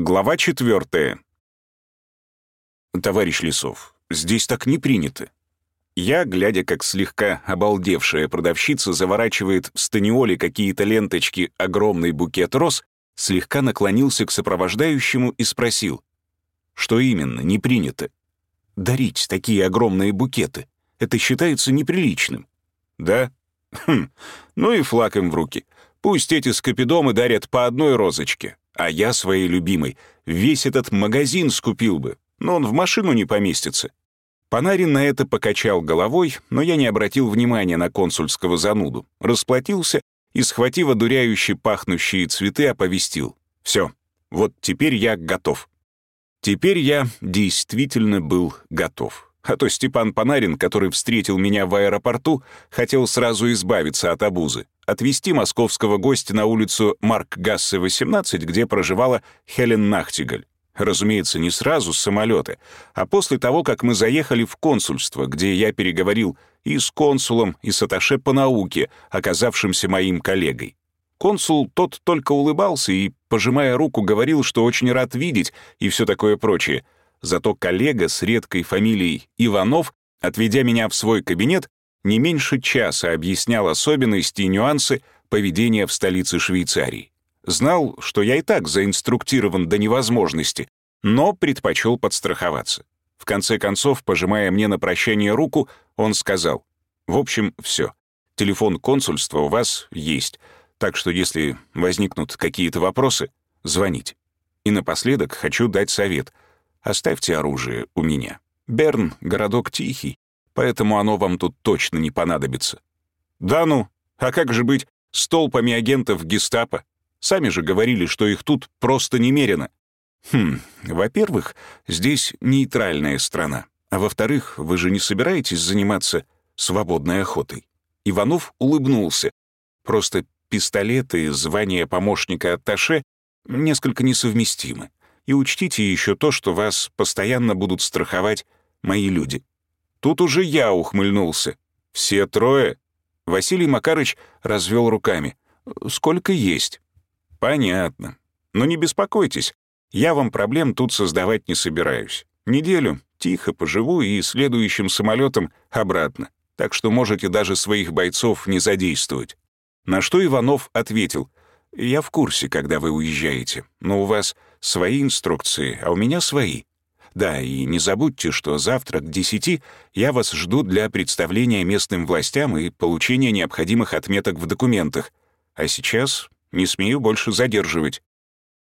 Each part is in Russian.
Глава четвертая. «Товарищ Лесов, здесь так не принято». Я, глядя, как слегка обалдевшая продавщица заворачивает в станиоле какие-то ленточки огромный букет роз, слегка наклонился к сопровождающему и спросил, что именно не принято. «Дарить такие огромные букеты. Это считается неприличным». «Да? Хм, ну и флаг им в руки. Пусть эти скопидомы дарят по одной розочке, а я своей любимой весь этот магазин скупил бы, но он в машину не поместится. Панарин на это покачал головой, но я не обратил внимания на консульского зануду, расплатился и, схватив одуряющие пахнущие цветы, оповестил. «Все, вот теперь я готов». Теперь я действительно был готов. А то Степан Панарин, который встретил меня в аэропорту, хотел сразу избавиться от обузы отвезти московского гостя на улицу Марк Гассе, 18, где проживала Хелен Нахтигаль. Разумеется, не сразу с самолета, а после того, как мы заехали в консульство, где я переговорил и с консулом, и с аташе по науке, оказавшимся моим коллегой. Консул тот только улыбался и, пожимая руку, говорил, что очень рад видеть и все такое прочее. Зато коллега с редкой фамилией Иванов, отведя меня в свой кабинет, не меньше часа объяснял особенности и нюансы поведения в столице Швейцарии. Знал, что я и так заинструктирован до невозможности, но предпочел подстраховаться. В конце концов, пожимая мне на прощание руку, он сказал, «В общем, все. Телефон консульства у вас есть, так что если возникнут какие-то вопросы, звоните. И напоследок хочу дать совет. Оставьте оружие у меня. Берн — городок тихий, поэтому оно вам тут точно не понадобится». «Да ну, а как же быть с толпами агентов гестапо? Сами же говорили, что их тут просто немерено». «Хм, во-первых, здесь нейтральная страна, а во-вторых, вы же не собираетесь заниматься свободной охотой?» Иванов улыбнулся. «Просто пистолеты и звание помощника атташе несколько несовместимы. И учтите еще то, что вас постоянно будут страховать мои люди. Тут уже я ухмыльнулся. «Все трое?» Василий Макарыч развел руками. «Сколько есть?» «Понятно. Но не беспокойтесь. Я вам проблем тут создавать не собираюсь. Неделю тихо поживу и следующим самолетом обратно. Так что можете даже своих бойцов не задействовать». На что Иванов ответил. «Я в курсе, когда вы уезжаете, но у вас свои инструкции, а у меня свои. Да, и не забудьте, что завтра к десяти я вас жду для представления местным властям и получения необходимых отметок в документах. А сейчас не смею больше задерживать».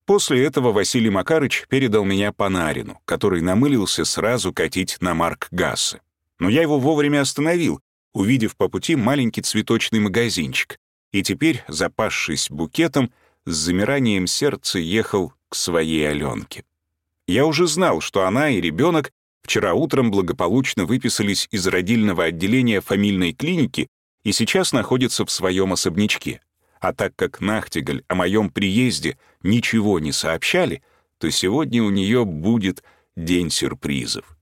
После этого Василий Макарыч передал меня Панарину, который намылился сразу катить на Марк Гассе. Но я его вовремя остановил, увидев по пути маленький цветочный магазинчик, и теперь, запасшись букетом, с замиранием сердца ехал своей Аленке. Я уже знал, что она и ребенок вчера утром благополучно выписались из родильного отделения фамильной клиники и сейчас находятся в своем особнячке. А так как Нахтигаль о моем приезде ничего не сообщали, то сегодня у нее будет день сюрпризов.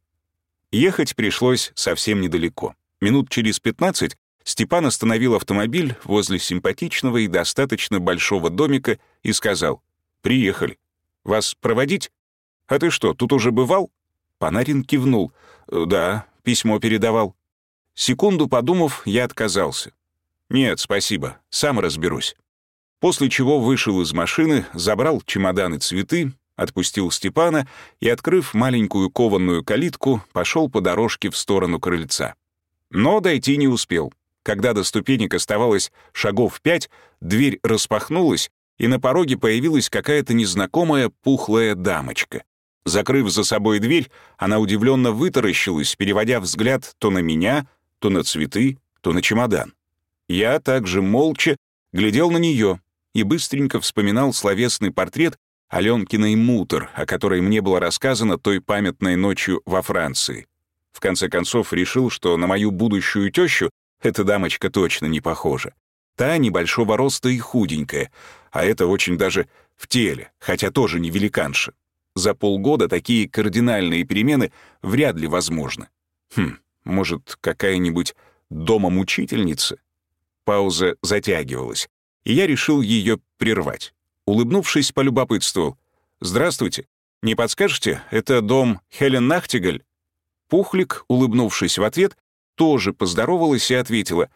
Ехать пришлось совсем недалеко. Минут через 15 Степан остановил автомобиль возле симпатичного и достаточно большого домика и сказал «Приехали. Вас проводить?» «А ты что, тут уже бывал?» Панарин кивнул. «Э, «Да, письмо передавал». Секунду подумав, я отказался. «Нет, спасибо, сам разберусь». После чего вышел из машины, забрал чемоданы цветы, отпустил Степана и, открыв маленькую кованную калитку, пошел по дорожке в сторону крыльца. Но дойти не успел. Когда до ступенек оставалось шагов пять, дверь распахнулась, и на пороге появилась какая-то незнакомая пухлая дамочка. Закрыв за собой дверь, она удивленно вытаращилась, переводя взгляд то на меня, то на цветы, то на чемодан. Я также молча глядел на нее и быстренько вспоминал словесный портрет Аленкиной Мутер, о которой мне было рассказано той памятной ночью во Франции. В конце концов решил, что на мою будущую тещу эта дамочка точно не похожа. Та небольшого роста и худенькая, а это очень даже в теле, хотя тоже не великанша. За полгода такие кардинальные перемены вряд ли возможны. Хм, может, какая-нибудь дома-мучительница? Пауза затягивалась, и я решил ее прервать. Улыбнувшись, полюбопытствовал. «Здравствуйте. Не подскажете, это дом Хелен Нахтигаль?» Пухлик, улыбнувшись в ответ, тоже поздоровалась и ответила.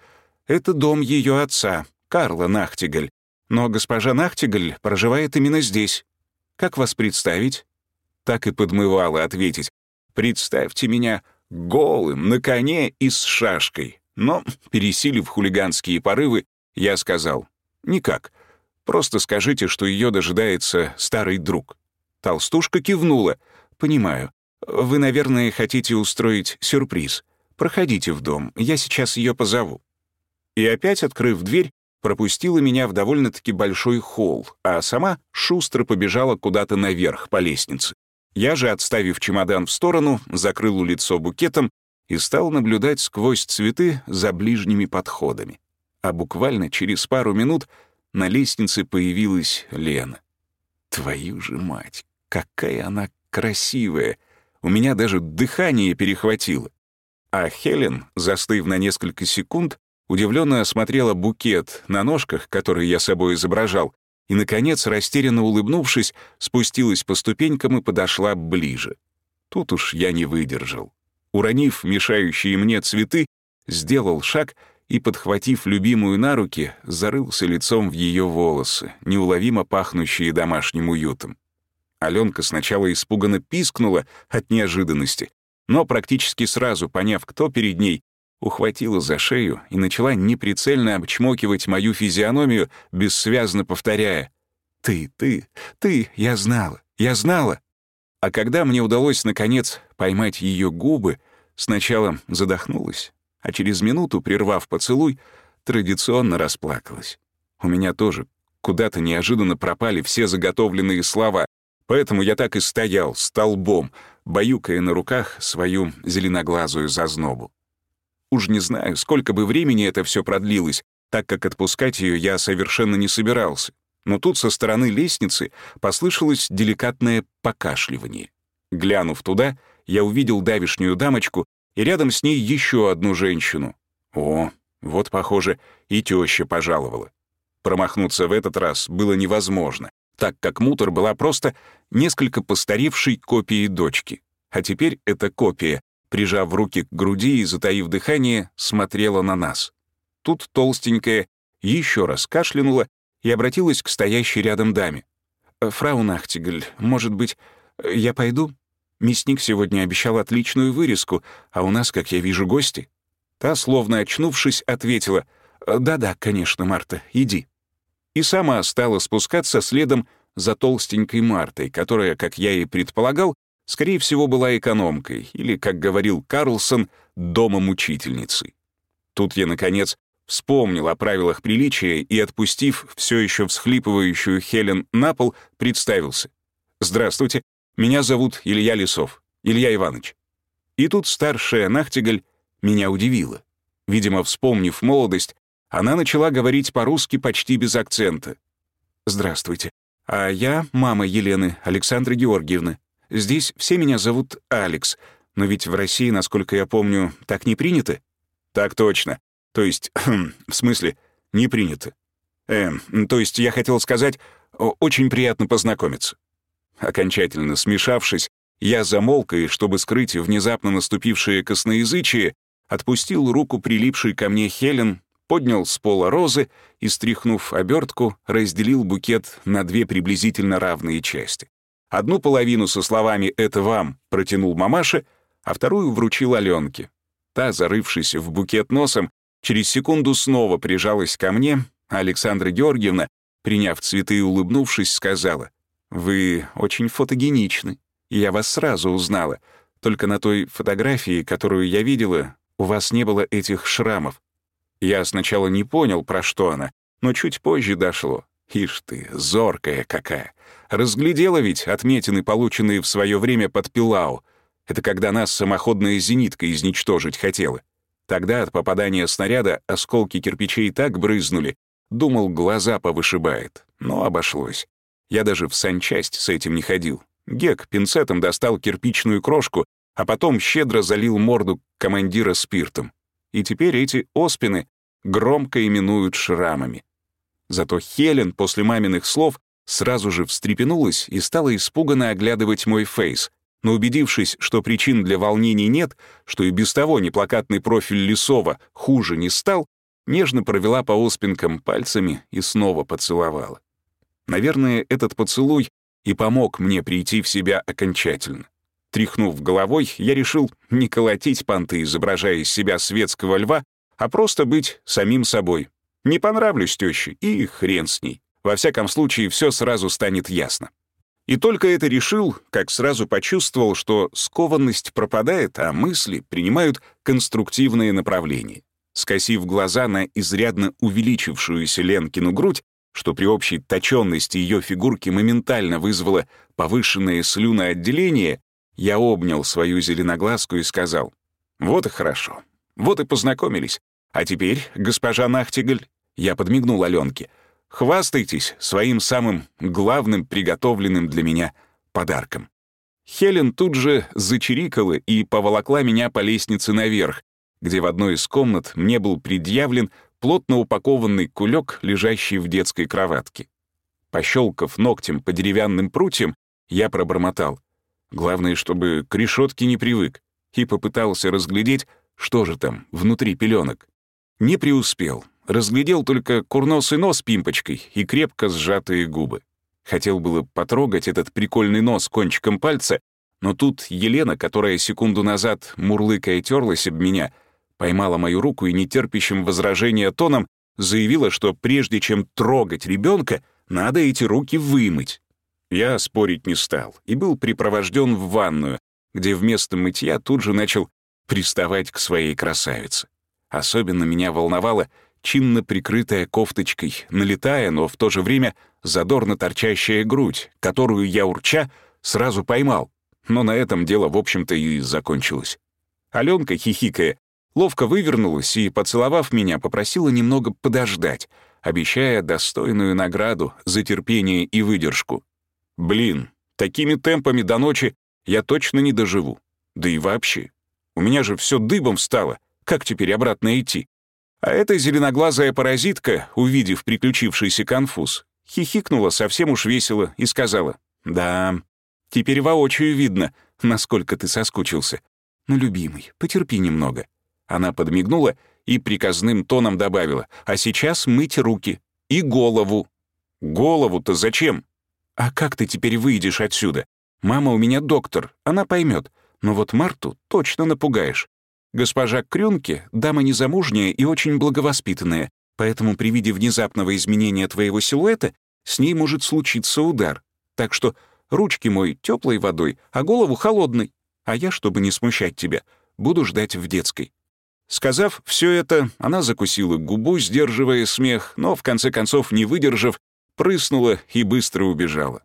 «Это дом ее отца, Карла Нахтигаль. Но госпожа Нахтигаль проживает именно здесь. Как вас представить?» Так и подмывала ответить. «Представьте меня голым, на коне и с шашкой». Но, пересилив хулиганские порывы, я сказал. «Никак. Просто скажите, что ее дожидается старый друг». Толстушка кивнула. «Понимаю. Вы, наверное, хотите устроить сюрприз. Проходите в дом, я сейчас ее позову». И опять, открыв дверь, пропустила меня в довольно-таки большой холл, а сама шустро побежала куда-то наверх по лестнице. Я же, отставив чемодан в сторону, закрыл лицо букетом и стал наблюдать сквозь цветы за ближними подходами. А буквально через пару минут на лестнице появилась Лена. Твою же мать, какая она красивая! У меня даже дыхание перехватило. А Хелен, застыв на несколько секунд, удивленно осмотрела букет на ножках, который я собой изображал, и, наконец, растерянно улыбнувшись, спустилась по ступенькам и подошла ближе. Тут уж я не выдержал. Уронив мешающие мне цветы, сделал шаг и, подхватив любимую на руки, зарылся лицом в ее волосы, неуловимо пахнущие домашним уютом. Аленка сначала испуганно пискнула от неожиданности, но практически сразу, поняв, кто перед ней, ухватила за шею и начала неприцельно обчмокивать мою физиономию, бессвязно повторяя «Ты, ты, ты, я знала, я знала». А когда мне удалось, наконец, поймать ее губы, сначала задохнулась, а через минуту, прервав поцелуй, традиционно расплакалась. У меня тоже куда-то неожиданно пропали все заготовленные слова, поэтому я так и стоял столбом, баюкая на руках свою зеленоглазую зазнобу. Уж не знаю, сколько бы времени это все продлилось, так как отпускать ее я совершенно не собирался. Но тут со стороны лестницы послышалось деликатное покашливание. Глянув туда, я увидел давишнюю дамочку и рядом с ней еще одну женщину. О, вот, похоже, и теща пожаловала. Промахнуться в этот раз было невозможно, так как Мутор была просто несколько постаревшей копией дочки. А теперь эта копия прижав руки к груди и затаив дыхание, смотрела на нас. Тут толстенькая еще раз кашлянула и обратилась к стоящей рядом даме. «Фрау Нахтигаль, может быть, я пойду? Мясник сегодня обещал отличную вырезку, а у нас, как я вижу, гости». Та, словно очнувшись, ответила, «Да-да, конечно, Марта, иди». И сама стала спускаться следом за толстенькой Мартой, которая, как я и предполагал, скорее всего, была экономкой или, как говорил Карлсон, домом учительницы. Тут я, наконец, вспомнил о правилах приличия и, отпустив все еще всхлипывающую Хелен на пол, представился. «Здравствуйте, меня зовут Илья Лисов, Илья Иванович». И тут старшая Нахтигаль меня удивила. Видимо, вспомнив молодость, она начала говорить по-русски почти без акцента. «Здравствуйте, а я мама Елены, Александры Георгиевны. Здесь все меня зовут Алекс, но ведь в России, насколько я помню, так не принято?» «Так точно. То есть, в смысле, не принято. Эм, то есть я хотел сказать, очень приятно познакомиться». Окончательно смешавшись, я замолк и, чтобы скрыть внезапно наступившее косноязычие, отпустил руку прилипшей ко мне Хелен, поднял с пола розы и, стряхнув обертку, разделил букет на две приблизительно равные части. Одну половину со словами «это вам» протянул мамаше, а вторую вручил Аленке. Та, зарывшись в букет носом, через секунду снова прижалась ко мне, а Александра Георгиевна, приняв цветы и улыбнувшись, сказала, «Вы очень фотогеничны, и я вас сразу узнала. Только на той фотографии, которую я видела, у вас не было этих шрамов». Я сначала не понял, про что она, но чуть позже дошло. Ишь ты, зоркая какая. Разглядела ведь отметины, полученные в свое время под Пилау. Это когда нас самоходная зенитка изничтожить хотела. Тогда от попадания снаряда осколки кирпичей так брызнули, думал, глаза повышибает. Но обошлось. Я даже в санчасть с этим не ходил. Гек пинцетом достал кирпичную крошку, а потом щедро залил морду командира спиртом. И теперь эти оспины громко именуют шрамами. Зато Хелен после маминых слов сразу же встрепенулась и стала испуганно оглядывать мой фейс. Но убедившись, что причин для волнений нет, что и без того неплакатный профиль Лисова хуже не стал, нежно провела по оспинкам пальцами и снова поцеловала. Наверное, этот поцелуй и помог мне прийти в себя окончательно. Тряхнув головой, я решил не колотить понты, изображая из себя светского льва, а просто быть самим собой. Не понравлюсь тёще, и хрен с ней. Во всяком случае, все сразу станет ясно. И только это решил, как сразу почувствовал, что скованность пропадает, а мысли принимают конструктивные направления. Скосив глаза на изрядно увеличившуюся Ленкину грудь, что при общей точенности ее фигурки моментально вызвало повышенное слюноотделение, я обнял свою зеленоглазку и сказал, «Вот и хорошо, вот и познакомились. А теперь, госпожа Нахтигаль, я подмигнул Аленке, хвастайтесь своим самым главным приготовленным для меня подарком». Хелен тут же зачирикала и поволокла меня по лестнице наверх, где в одной из комнат мне был предъявлен плотно упакованный кулек, лежащий в детской кроватке. Пощелкав ногтем по деревянным прутьям, я пробормотал. Главное, чтобы к решетке не привык, и попытался разглядеть, что же там внутри пеленок. Не преуспел. Разглядел только курносый нос пимпочкой и крепко сжатые губы. Хотел было потрогать этот прикольный нос кончиком пальца, но тут Елена, которая секунду назад мурлыкая терлась об меня, поймала мою руку и нетерпящим возражения тоном заявила, что прежде чем трогать ребенка, надо эти руки вымыть. Я спорить не стал и был припровожден в ванную, где вместо мытья тут же начал приставать к своей красавице. Особенно меня волновала чинно прикрытая кофточкой, налетая, но в то же время задорно торчащая грудь, которую я, урча, сразу поймал. Но на этом дело, в общем-то, и закончилось. Аленка, хихикая, ловко вывернулась и, поцеловав меня, попросила немного подождать, обещая достойную награду за терпение и выдержку. Блин, такими темпами до ночи я точно не доживу. Да и вообще, у меня же все дыбом встало. Как теперь обратно идти? А эта зеленоглазая паразитка, увидев приключившийся конфуз, хихикнула совсем уж весело и сказала, «Да, теперь воочию видно, насколько ты соскучился. Но, любимый, потерпи немного». Она подмигнула и приказным тоном добавила, «А сейчас мыть руки и голову». «Голову-то зачем?» «А как ты теперь выйдешь отсюда? Мама у меня доктор, она поймет. Но вот Марту точно напугаешь. Госпожа Крюнке — дама незамужняя и очень благовоспитанная, поэтому при виде внезапного изменения твоего силуэта с ней может случиться удар. Так что ручки мой теплой водой, а голову холодной. А я, чтобы не смущать тебя, буду ждать в детской». Сказав все это, она закусила губу, сдерживая смех, но, в конце концов, не выдержав, прыснула и быстро убежала.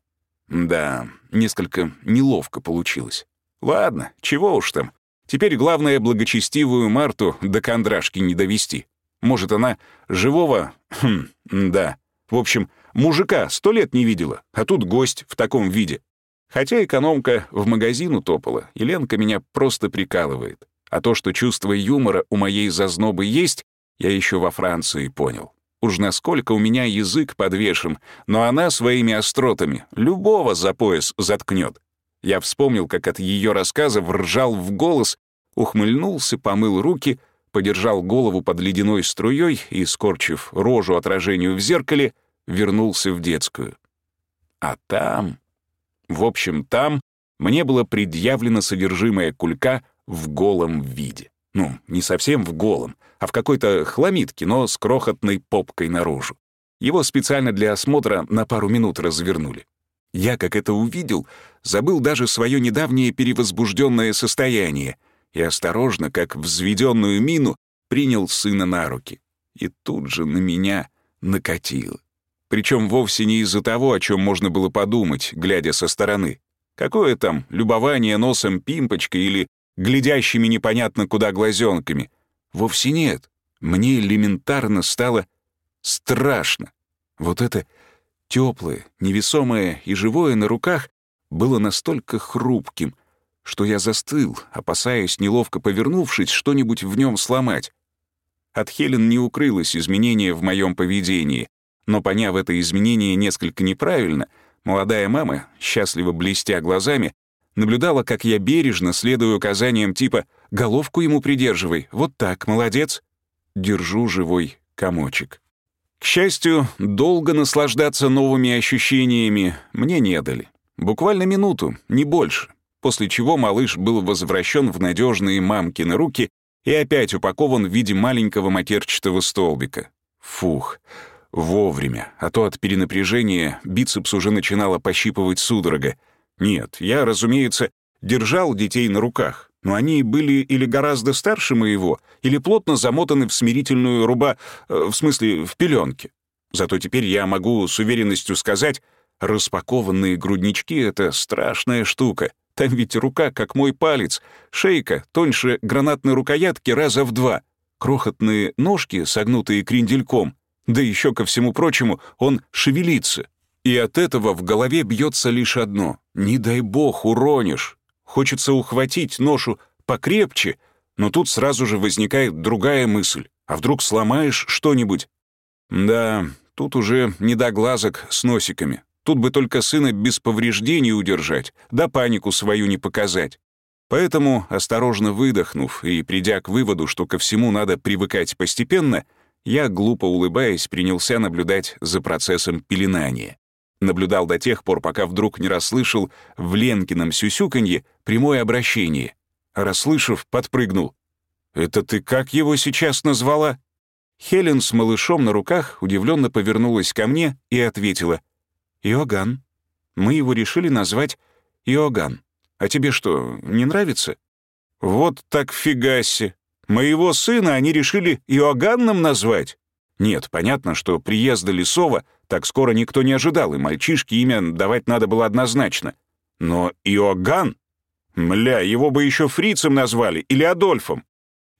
Да, несколько неловко получилось. Ладно, чего уж там. Теперь главное благочестивую Марту до кондрашки не довести. Может, она живого... Хм, да. В общем, мужика сто лет не видела, а тут гость в таком виде. Хотя экономка в магазин утопала, и Ленка меня просто прикалывает. А то, что чувство юмора у моей зазнобы есть, я еще во Франции понял. Уж насколько у меня язык подвешен, но она своими остротами любого за пояс заткнет. Я вспомнил, как от ее рассказов ржал в голос, ухмыльнулся, помыл руки, подержал голову под ледяной струей и, скорчив рожу отражению в зеркале, вернулся в детскую. А там... В общем, там мне было предъявлено содержимое кулька в голом виде. Ну, не совсем в голом, а в какой-то хламидке, но с крохотной попкой наружу. Его специально для осмотра на пару минут развернули. Я, как это увидел, забыл даже свое недавнее перевозбужденное состояние и осторожно, как взведенную мину, принял сына на руки. И тут же на меня накатило. Причем вовсе не из-за того, о чем можно было подумать, глядя со стороны. Какое там любование носом пимпочкой или глядящими непонятно куда глазенками. Вовсе нет. Мне элементарно стало страшно. Вот это теплое, невесомое и живое на руках было настолько хрупким, что я застыл, опасаясь, неловко повернувшись, что-нибудь в нем сломать. От Хелен не укрылось изменение в моем поведении. Но поняв это изменение несколько неправильно, молодая мама, счастливо блестя глазами, наблюдала, как я бережно, следую указаниям типа «головку ему придерживай, вот так, молодец», держу живой комочек. К счастью, долго наслаждаться новыми ощущениями мне не дали. Буквально минуту, не больше, после чего малыш был возвращен в надежные мамкины руки и опять упакован в виде маленького матерчатого столбика. Фух, вовремя, а то от перенапряжения бицепс уже начинала пощипывать судорога. Нет, я, разумеется, держал детей на руках, но они были или гораздо старше моего, или плотно замотаны в смирительную руба... Э, в смысле, в пеленке. Зато теперь я могу с уверенностью сказать, распакованные груднички — это страшная штука. Там ведь рука, как мой палец, шейка тоньше гранатной рукоятки раза в два, крохотные ножки, согнутые крендельком, да еще ко всему прочему он шевелится. И от этого в голове бьется лишь одно — не дай бог уронишь. Хочется ухватить ношу покрепче, но тут сразу же возникает другая мысль. А вдруг сломаешь что-нибудь? Да, тут уже не до глазок с носиками. Тут бы только сына без повреждений удержать, да панику свою не показать. Поэтому, осторожно выдохнув и придя к выводу, что ко всему надо привыкать постепенно, я, глупо улыбаясь, принялся наблюдать за процессом пеленания. Наблюдал до тех пор, пока вдруг не расслышал в Ленкином сюсюканье прямое обращение. расслышав, подпрыгнул. «Это ты как его сейчас назвала?» Хелен с малышом на руках удивленно повернулась ко мне и ответила. «Иоганн. Мы его решили назвать Иоганн. А тебе что, не нравится?» «Вот так фигаси. Моего сына они решили Иоганном назвать?» Нет, понятно, что приезда Лисова так скоро никто не ожидал, и мальчишке имя давать надо было однозначно. Но Иоганн? Мля, его бы еще фрицем назвали или Адольфом.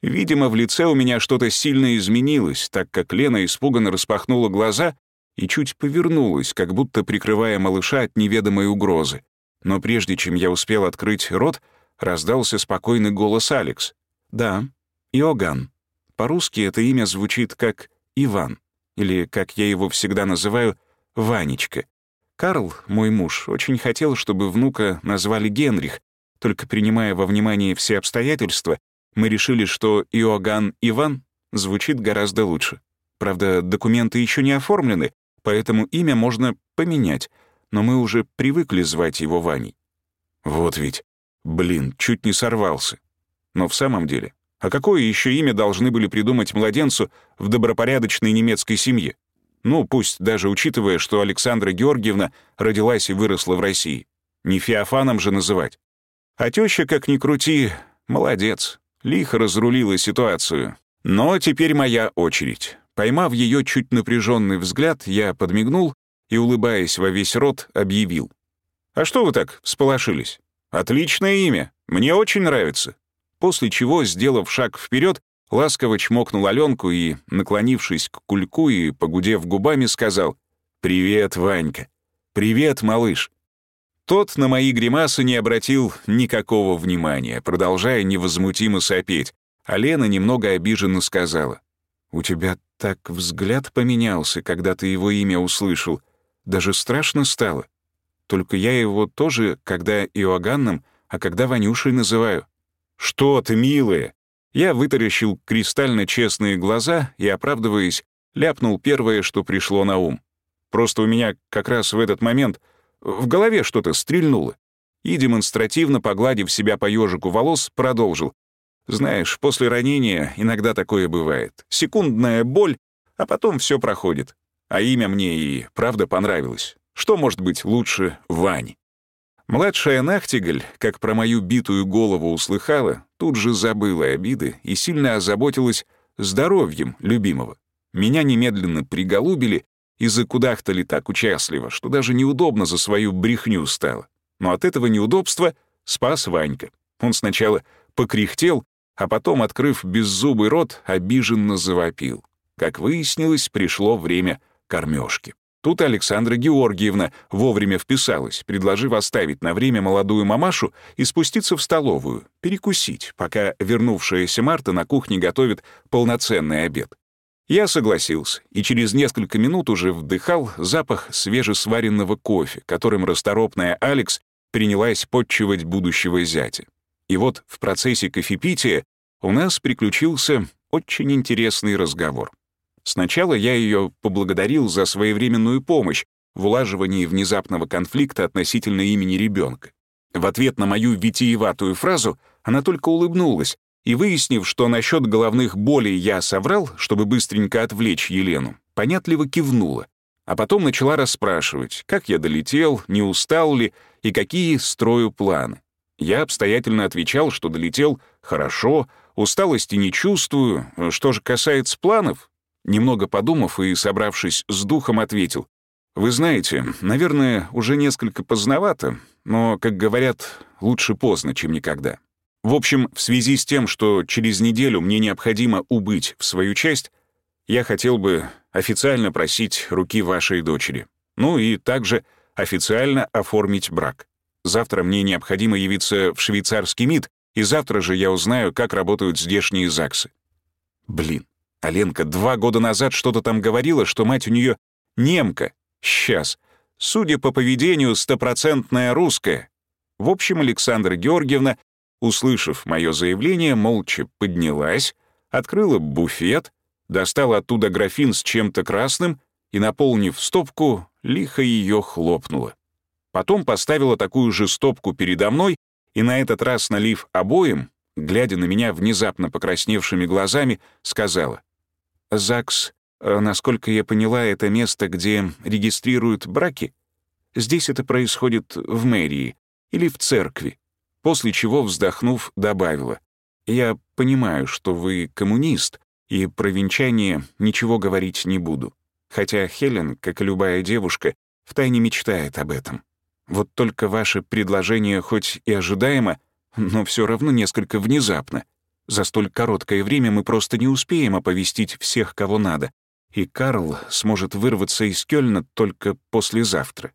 Видимо, в лице у меня что-то сильно изменилось, так как Лена испуганно распахнула глаза и чуть повернулась, как будто прикрывая малыша от неведомой угрозы. Но прежде чем я успел открыть рот, раздался спокойный голос Алекс. «Да, Иоганн. По-русски это имя звучит как Иван или, как я его всегда называю, Ванечка. Карл, мой муж, очень хотел, чтобы внука назвали Генрих, только принимая во внимание все обстоятельства, мы решили, что Иоганн Иван звучит гораздо лучше. Правда, документы еще не оформлены, поэтому имя можно поменять, но мы уже привыкли звать его Ваней. Вот ведь, блин, чуть не сорвался. Но в самом деле, а какое еще имя должны были придумать младенцу в добропорядочной немецкой семье? Ну, пусть даже учитывая, что Александра Георгиевна родилась и выросла в России. Не Феофаном же называть. А теща, как ни крути, молодец. Лихо разрулила ситуацию. Но теперь моя очередь. Поймав ее чуть напряженный взгляд, я подмигнул и, улыбаясь во весь рот, объявил. «А что вы так всполошились? Отличное имя. Мне очень нравится после чего, сделав шаг вперед, ласково чмокнул Аленку и, наклонившись к кульку и погудев губами, сказал «Привет, Ванька! Привет, малыш!» Тот на мои гримасы не обратил никакого внимания, продолжая невозмутимо сопеть, а Лена немного обиженно сказала «У тебя так взгляд поменялся, когда ты его имя услышал. Даже страшно стало. Только я его тоже, когда Иоганном, а когда Ванюшей называю. «Что ты, милая?» Я вытаращил кристально честные глаза и, оправдываясь, ляпнул первое, что пришло на ум. Просто у меня как раз в этот момент в голове что-то стрельнуло. И, демонстративно погладив себя по ежику волос, продолжил. «Знаешь, после ранения иногда такое бывает. Секундная боль, а потом все проходит. А имя мне и правда понравилось. Что может быть лучше Вань?» Младшая Нахтигаль, как про мою битую голову услыхала, тут же забыла обиды и сильно озаботилась здоровьем любимого. Меня немедленно приголубили и закудахтали так участливо, что даже неудобно за свою брехню стало. Но от этого неудобства спас Ванька. Он сначала покряхтел, а потом, открыв беззубый рот, обиженно завопил. Как выяснилось, пришло время кормежки. Тут Александра Георгиевна вовремя вписалась, предложив оставить на время молодую мамашу и спуститься в столовую, перекусить, пока вернувшаяся Марта на кухне готовит полноценный обед. Я согласился, и через несколько минут уже вдыхал запах свежесваренного кофе, которым расторопная Алекс принялась подчивать будущего зятя. И вот в процессе кофепития у нас приключился очень интересный разговор. Сначала я ее поблагодарил за своевременную помощь в улаживании внезапного конфликта относительно имени ребенка. В ответ на мою витиеватую фразу она только улыбнулась, и, выяснив, что насчет головных болей я соврал, чтобы быстренько отвлечь Елену, понятливо кивнула, а потом начала расспрашивать, как я долетел, не устал ли и какие строю планы. Я обстоятельно отвечал, что долетел хорошо, усталости не чувствую. Что же касается планов, немного подумав и собравшись с духом, ответил, «Вы знаете, наверное, уже несколько поздновато, но, как говорят, лучше поздно, чем никогда. В общем, в связи с тем, что через неделю мне необходимо убыть в свою часть, я хотел бы официально просить руки вашей дочери. Ну и также официально оформить брак. Завтра мне необходимо явиться в швейцарский МИД, и завтра же я узнаю, как работают здешние ЗАГСы. Блин, Аленка два года назад что-то там говорила, что мать у нее немка. Сейчас. Судя по поведению, стопроцентная русская. В общем, Александра Георгиевна услышав мое заявление, молча поднялась, открыла буфет, достала оттуда графин с чем-то красным и, наполнив стопку, лихо ее хлопнула. Потом поставила такую же стопку передо мной и на этот раз, налив обоим, глядя на меня внезапно покрасневшими глазами, сказала, «ЗАГС, э, насколько я поняла, это место, где регистрируют браки? Здесь это происходит в мэрии или в церкви после чего, вздохнув, добавила, «Я понимаю, что вы коммунист, и про венчание ничего говорить не буду. Хотя Хелен, как и любая девушка, втайне мечтает об этом. Вот только ваше предложение хоть и ожидаемо, но все равно несколько внезапно. За столь короткое время мы просто не успеем оповестить всех, кого надо, и Карл сможет вырваться из Кёльна только послезавтра.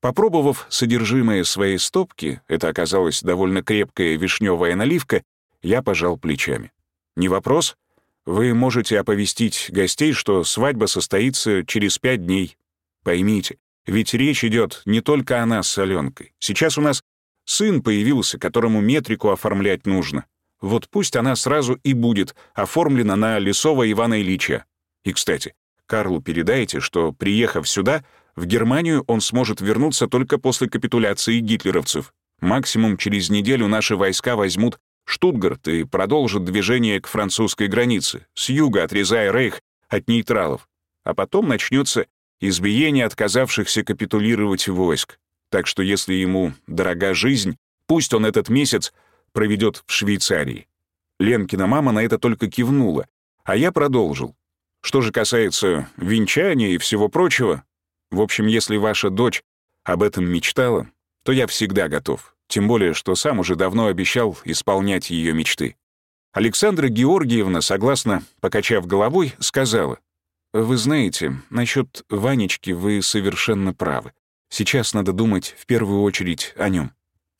Попробовав содержимое своей стопки, это оказалась довольно крепкая вишневая наливка, я пожал плечами. «Не вопрос. Вы можете оповестить гостей, что свадьба состоится через пять дней. Поймите, ведь речь идет не только о нас с Аленкой. Сейчас у нас сын появился, которому метрику оформлять нужно. Вот пусть она сразу и будет оформлена на Лесова Ивана Ильича. И, кстати, Карлу передайте, что, приехав сюда, в Германию он сможет вернуться только после капитуляции гитлеровцев. Максимум через неделю наши войска возьмут Штутгарт и продолжат движение к французской границе, с юга отрезая Рейх от нейтралов. А потом начнется избиение отказавшихся капитулировать войск. Так что если ему дорога жизнь, пусть он этот месяц проведет в Швейцарии. Ленкина мама на это только кивнула, а я продолжил. Что же касается венчания и всего прочего, в общем, если ваша дочь об этом мечтала, то я всегда готов, тем более, что сам уже давно обещал исполнять ее мечты. Александра Георгиевна, согласно, покачав головой, сказала, «Вы знаете, насчет Ванечки вы совершенно правы. Сейчас надо думать в первую очередь о нем.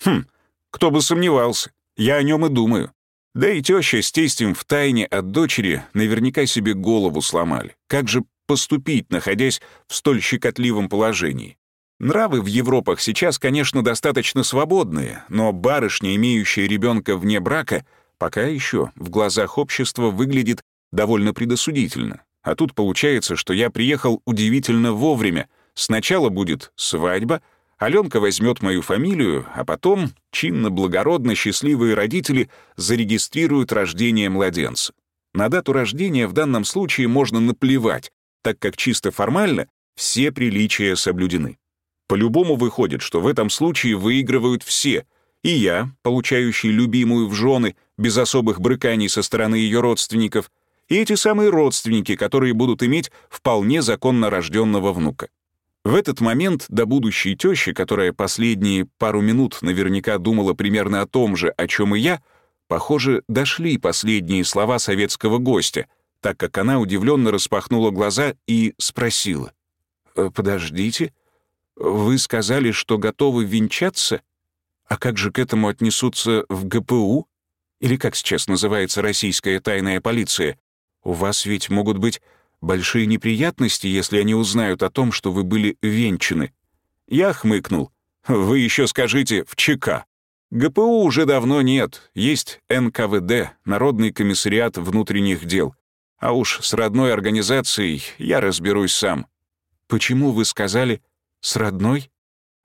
Хм, кто бы сомневался, я о нем и думаю. Да и теща с тестем в тайне от дочери наверняка себе голову сломали. Как же поступить, находясь в столь щекотливом положении. Нравы в Европах сейчас, конечно, достаточно свободные, но барышня, имеющая ребенка вне брака, пока еще в глазах общества выглядит довольно предосудительно. А тут получается, что я приехал удивительно вовремя. Сначала будет свадьба, Аленка возьмет мою фамилию, а потом чинно-благородно счастливые родители зарегистрируют рождение младенца. На дату рождения в данном случае можно наплевать, так как чисто формально все приличия соблюдены. По-любому выходит, что в этом случае выигрывают все, и я, получающий любимую в жены, без особых брыканий со стороны ее родственников, и эти самые родственники, которые будут иметь вполне законно рожденного внука. В этот момент до будущей тещи, которая последние пару минут наверняка думала примерно о том же, о чем и я, похоже, дошли последние слова советского гостя — так как она удивленно распахнула глаза и спросила. «Э, «Подождите, вы сказали, что готовы венчаться? А как же к этому отнесутся в ГПУ? Или как сейчас называется российская тайная полиция? У вас ведь могут быть большие неприятности, если они узнают о том, что вы были венчаны». Я хмыкнул. «Вы еще скажите «в ЧК». ГПУ уже давно нет, есть НКВД, Народный комиссариат внутренних дел. А уж с родной организацией я разберусь сам. Почему вы сказали «с родной»?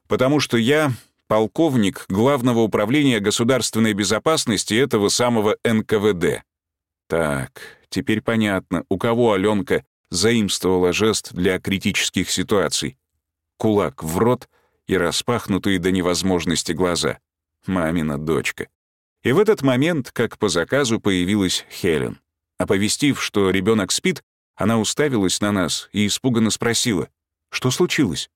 Потому что я полковник Главного управления государственной безопасности этого самого НКВД. Так, теперь понятно, у кого Аленка заимствовала жест для критических ситуаций. Кулак в рот и распахнутые до невозможности глаза — мамина дочка. И в этот момент, как по заказу, появилась Хелен. Оповестив, что ребенок спит, она уставилась на нас и испуганно спросила, что случилось.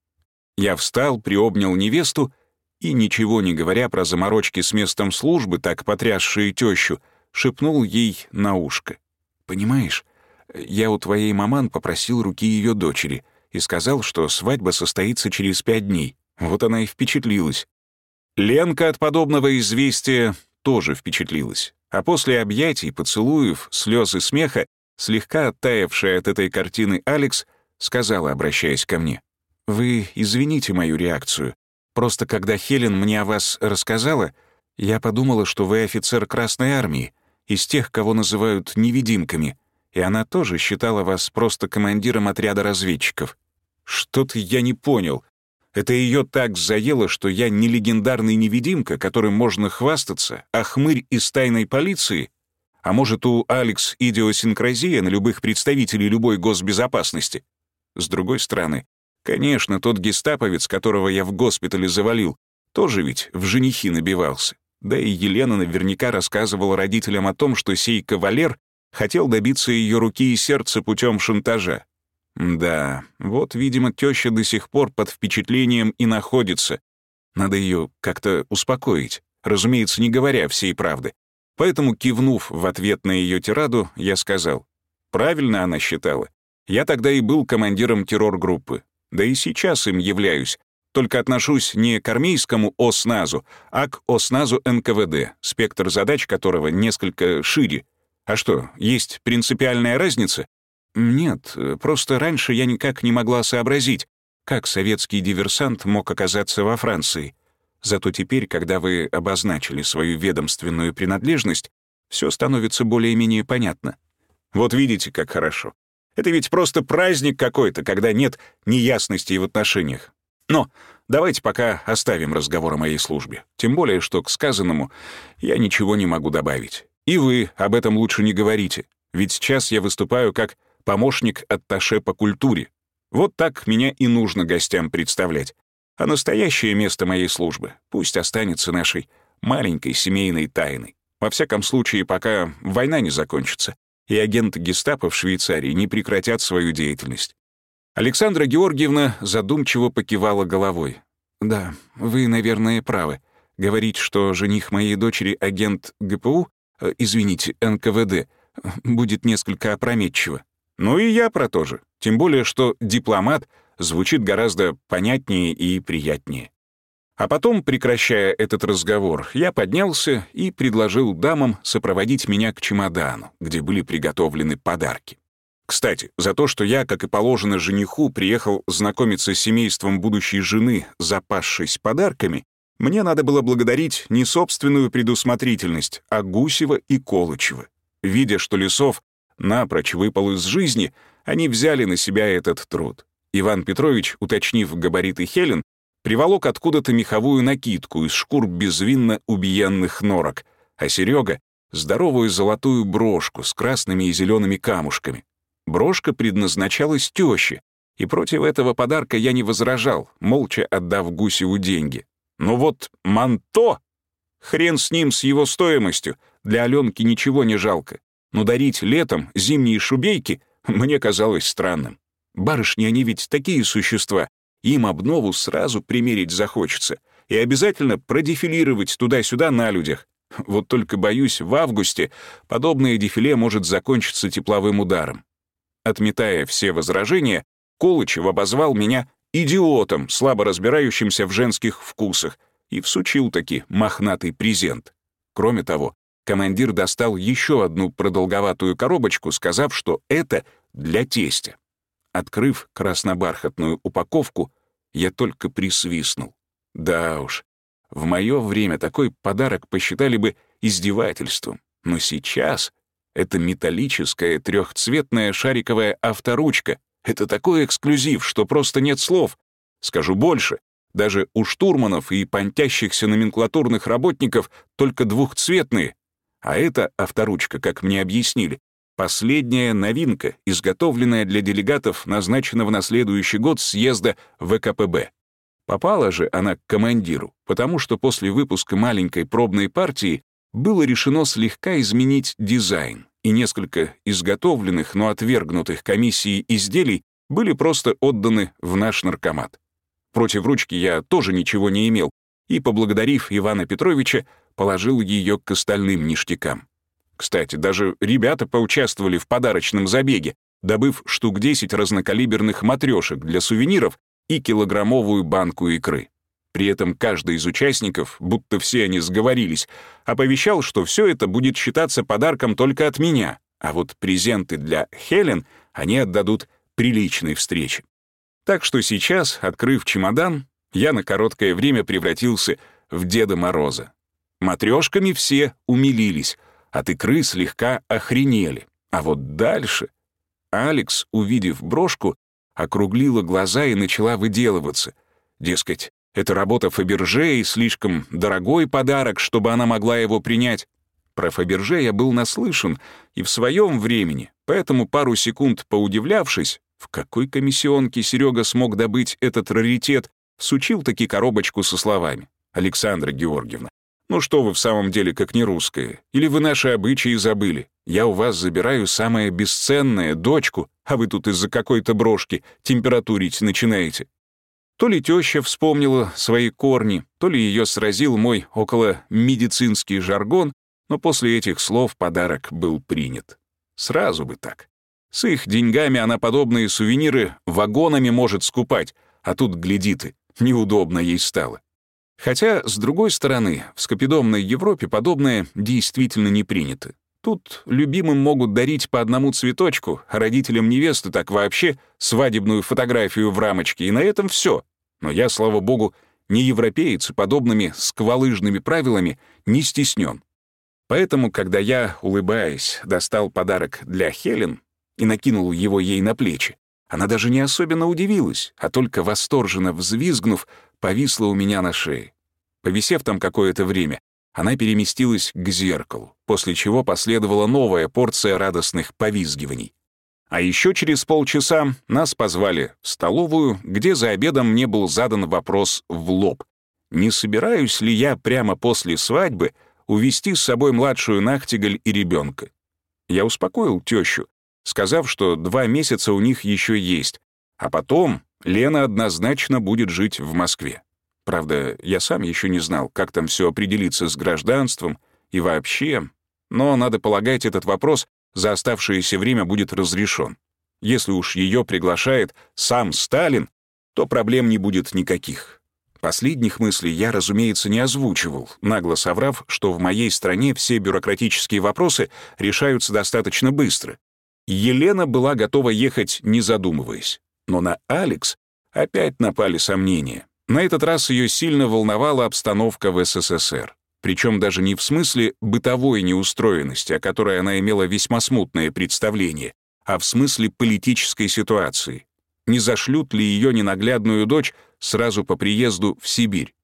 Я встал, приобнял невесту и, ничего не говоря про заморочки с местом службы, так потрясшие тещу, шепнул ей на ушко. «Понимаешь, я у твоей маман попросил руки ее дочери и сказал, что свадьба состоится через пять дней. Вот она и впечатлилась. Ленка от подобного известия тоже впечатлилась, а после объятий, поцелуев, слез и смеха, слегка оттаявшая от этой картины Алекс, сказала, обращаясь ко мне, «Вы извините мою реакцию. Просто когда Хелен мне о вас рассказала, я подумала, что вы офицер Красной Армии, из тех, кого называют невидимками, и она тоже считала вас просто командиром отряда разведчиков. Что-то я не понял, это ее так заело, что я не легендарный невидимка, которым можно хвастаться, а хмырь из тайной полиции? А может, у Алекс идиосинкразия на любых представителей любой госбезопасности? С другой стороны, конечно, тот гестаповец, которого я в госпитале завалил, тоже ведь в женихи набивался. Да и Елена наверняка рассказывала родителям о том, что сей кавалер хотел добиться ее руки и сердца путем шантажа. Да, вот, видимо, теща до сих пор под впечатлением и находится. Надо ее как-то успокоить, разумеется, не говоря всей правды. Поэтому, кивнув в ответ на ее тираду, я сказал, правильно она считала. Я тогда и был командиром террор-группы. Да и сейчас им являюсь. Только отношусь не к армейскому ОСНАЗу, а к ОСНАЗу НКВД, спектр задач которого несколько шире. А что, есть принципиальная разница? «Нет, просто раньше я никак не могла сообразить, как советский диверсант мог оказаться во Франции. Зато теперь, когда вы обозначили свою ведомственную принадлежность, все становится более-менее понятно. Вот видите, как хорошо. Это ведь просто праздник какой-то, когда нет неясностей в отношениях. Но давайте пока оставим разговор о моей службе. Тем более, что к сказанному я ничего не могу добавить. И вы об этом лучше не говорите, ведь сейчас я выступаю как помощник атташе по культуре. Вот так меня и нужно гостям представлять. А настоящее место моей службы пусть останется нашей маленькой семейной тайной. Во всяком случае, пока война не закончится, и агенты гестапо в Швейцарии не прекратят свою деятельность. Александра Георгиевна задумчиво покивала головой. «Да, вы, наверное, правы. Говорить, что жених моей дочери — агент ГПУ, э, извините, НКВД, будет несколько опрометчиво. Ну и я про то же. Тем более, что «дипломат» звучит гораздо понятнее и приятнее. А потом, прекращая этот разговор, я поднялся и предложил дамам сопроводить меня к чемодану, где были приготовлены подарки. Кстати, за то, что я, как и положено жениху, приехал знакомиться с семейством будущей жены, запасшись подарками, мне надо было благодарить не собственную предусмотрительность, а Гусева и Колычева. Видя, что Лесов напрочь выпал из жизни, они взяли на себя этот труд. Иван Петрович, уточнив габариты Хелен, приволок откуда-то меховую накидку из шкур безвинно убиенных норок, а Серега — здоровую золотую брошку с красными и зелеными камушками. Брошка предназначалась тёще, и против этого подарка я не возражал, молча отдав Гусеву деньги. Но вот манто! Хрен с ним, с его стоимостью, для Аленки ничего не жалко но дарить летом зимние шубейки мне казалось странным. Барышни, они ведь такие существа, им обнову сразу примерить захочется и обязательно продефилировать туда-сюда на людях. Вот только, боюсь, в августе подобное дефиле может закончиться тепловым ударом. Отметая все возражения, Колычев обозвал меня идиотом, слабо разбирающимся в женских вкусах, и всучил таки мохнатый презент. Кроме того, командир достал еще одну продолговатую коробочку, сказав, что это для тестя. Открыв краснобархатную упаковку, я только присвистнул. Да уж, в мое время такой подарок посчитали бы издевательством. Но сейчас это металлическая трехцветная шариковая авторучка. Это такой эксклюзив, что просто нет слов. Скажу больше, даже у штурманов и понтящихся номенклатурных работников только двухцветные. А эта авторучка, как мне объяснили, последняя новинка, изготовленная для делегатов, назначенного на следующий год съезда ВКПБ. Попала же она к командиру, потому что после выпуска маленькой пробной партии было решено слегка изменить дизайн, и несколько изготовленных, но отвергнутых комиссией изделий были просто отданы в наш наркомат. Против ручки я тоже ничего не имел, и, поблагодарив Ивана Петровича, положил ее к остальным ништякам. Кстати, даже ребята поучаствовали в подарочном забеге, добыв штук 10 разнокалиберных матрешек для сувениров и килограммовую банку икры. При этом каждый из участников, будто все они сговорились, оповещал, что все это будет считаться подарком только от меня, а вот презенты для Хелен они отдадут при личной встрече. Так что сейчас, открыв чемодан, я на короткое время превратился в Деда Мороза. Матрешками все умилились, от икры слегка охренели. А вот дальше... Алекс, увидев брошку, округлила глаза и начала выделываться. Дескать, это работа Фаберже и слишком дорогой подарок, чтобы она могла его принять. Про Фаберже я был наслышан и в своем времени, поэтому пару секунд поудивлявшись, в какой комиссионке Серега смог добыть этот раритет, сучил таки коробочку со словами. «Александра Георгиевна, ну что вы в самом деле как не русская? Или вы наши обычаи забыли? Я у вас забираю самое бесценное, дочку, а вы тут из-за какой-то брошки температурить начинаете». То ли теща вспомнила свои корни, то ли ее сразил мой около медицинский жаргон, но после этих слов подарок был принят. Сразу бы так. С их деньгами она подобные сувениры вагонами может скупать, а тут, глядит, и неудобно ей стало. Хотя, с другой стороны, в скопидомной Европе подобное действительно не принято. Тут любимым могут дарить по одному цветочку, а родителям невесты так вообще свадебную фотографию в рамочке, и на этом все. Но я, слава богу, не европеец и подобными сквалыжными правилами не стеснен. Поэтому, когда я, улыбаясь, достал подарок для Хелен и накинул его ей на плечи, она даже не особенно удивилась, а только восторженно взвизгнув, повисла у меня на шее. Повисев там какое-то время, она переместилась к зеркалу, после чего последовала новая порция радостных повизгиваний. А еще через полчаса нас позвали в столовую, где за обедом мне был задан вопрос в лоб. Не собираюсь ли я прямо после свадьбы увести с собой младшую Нахтигаль и ребенка? Я успокоил тещу, сказав, что два месяца у них еще есть, а потом Лена однозначно будет жить в Москве. Правда, я сам еще не знал, как там все определиться с гражданством и вообще, но, надо полагать, этот вопрос за оставшееся время будет разрешен. Если уж ее приглашает сам Сталин, то проблем не будет никаких. Последних мыслей я, разумеется, не озвучивал, нагло соврав, что в моей стране все бюрократические вопросы решаются достаточно быстро. Елена была готова ехать, не задумываясь. Но на Алекс опять напали сомнения. На этот раз ее сильно волновала обстановка в СССР. Причем даже не в смысле бытовой неустроенности, о которой она имела весьма смутное представление, а в смысле политической ситуации. Не зашлют ли ее ненаглядную дочь сразу по приезду в Сибирь?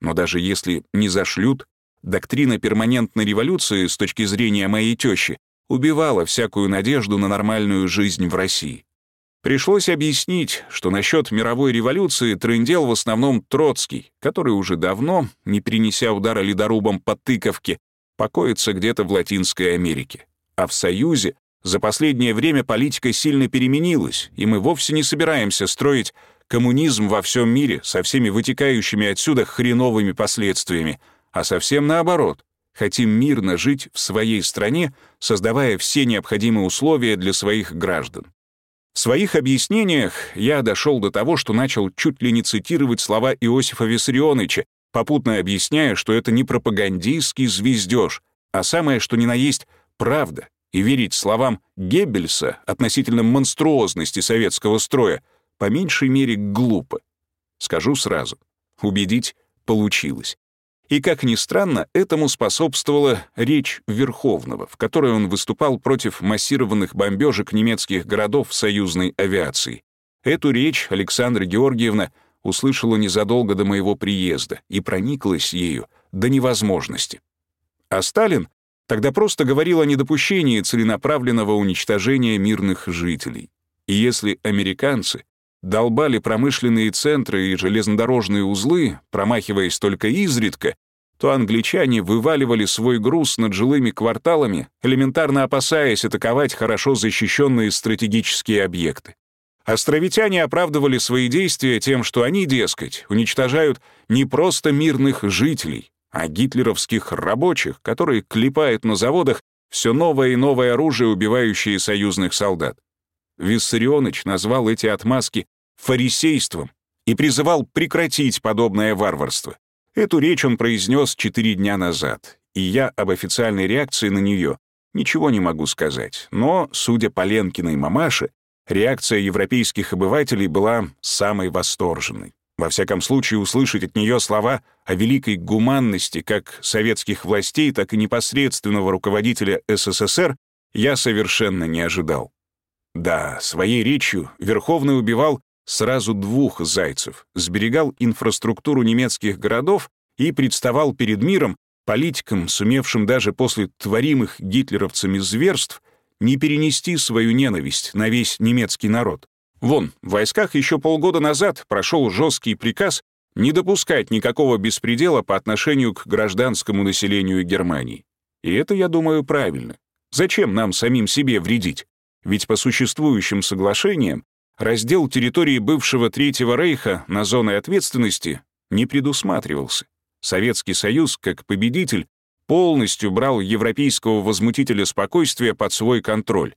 Но даже если не зашлют, доктрина перманентной революции с точки зрения моей тещи убивала всякую надежду на нормальную жизнь в России. Пришлось объяснить, что насчет мировой революции трындел в основном Троцкий, который уже давно, не принеся удара ледорубом по тыковке, покоится где-то в Латинской Америке. А в Союзе за последнее время политика сильно переменилась, и мы вовсе не собираемся строить коммунизм во всем мире со всеми вытекающими отсюда хреновыми последствиями, а совсем наоборот. Хотим мирно жить в своей стране, создавая все необходимые условия для своих граждан. В своих объяснениях я дошел до того, что начал чуть ли не цитировать слова Иосифа Виссарионовича, попутно объясняя, что это не пропагандистский звездеж, а самое, что ни на есть, правда, и верить словам Геббельса относительно монструозности советского строя по меньшей мере глупо. Скажу сразу, убедить получилось. И, как ни странно, этому способствовала речь Верховного, в которой он выступал против массированных бомбежек немецких городов союзной авиации. Эту речь Александра Георгиевна услышала незадолго до моего приезда и прониклась ею до невозможности. А Сталин тогда просто говорил о недопущении целенаправленного уничтожения мирных жителей. И если американцы долбали промышленные центры и железнодорожные узлы, промахиваясь только изредка, то англичане вываливали свой груз над жилыми кварталами, элементарно опасаясь атаковать хорошо защищенные стратегические объекты. Островитяне оправдывали свои действия тем, что они, дескать, уничтожают не просто мирных жителей, а гитлеровских рабочих, которые клепают на заводах все новое и новое оружие, убивающее союзных солдат. Виссарионович назвал эти отмазки фарисейством и призывал прекратить подобное варварство. Эту речь он произнес четыре дня назад, и я об официальной реакции на нее ничего не могу сказать. Но, судя по Ленкиной мамаше, реакция европейских обывателей была самой восторженной. Во всяком случае, услышать от нее слова о великой гуманности как советских властей, так и непосредственного руководителя СССР я совершенно не ожидал. Да, своей речью Верховный убивал сразу двух зайцев, сберегал инфраструктуру немецких городов и представал перед миром политикам, сумевшим даже после творимых гитлеровцами зверств не перенести свою ненависть на весь немецкий народ. Вон, в войсках еще полгода назад прошел жесткий приказ не допускать никакого беспредела по отношению к гражданскому населению Германии. И это, я думаю, правильно. Зачем нам самим себе вредить? Ведь по существующим соглашениям раздел территории бывшего Третьего Рейха на зоны ответственности не предусматривался. Советский Союз, как победитель, полностью брал европейского возмутителя спокойствия под свой контроль.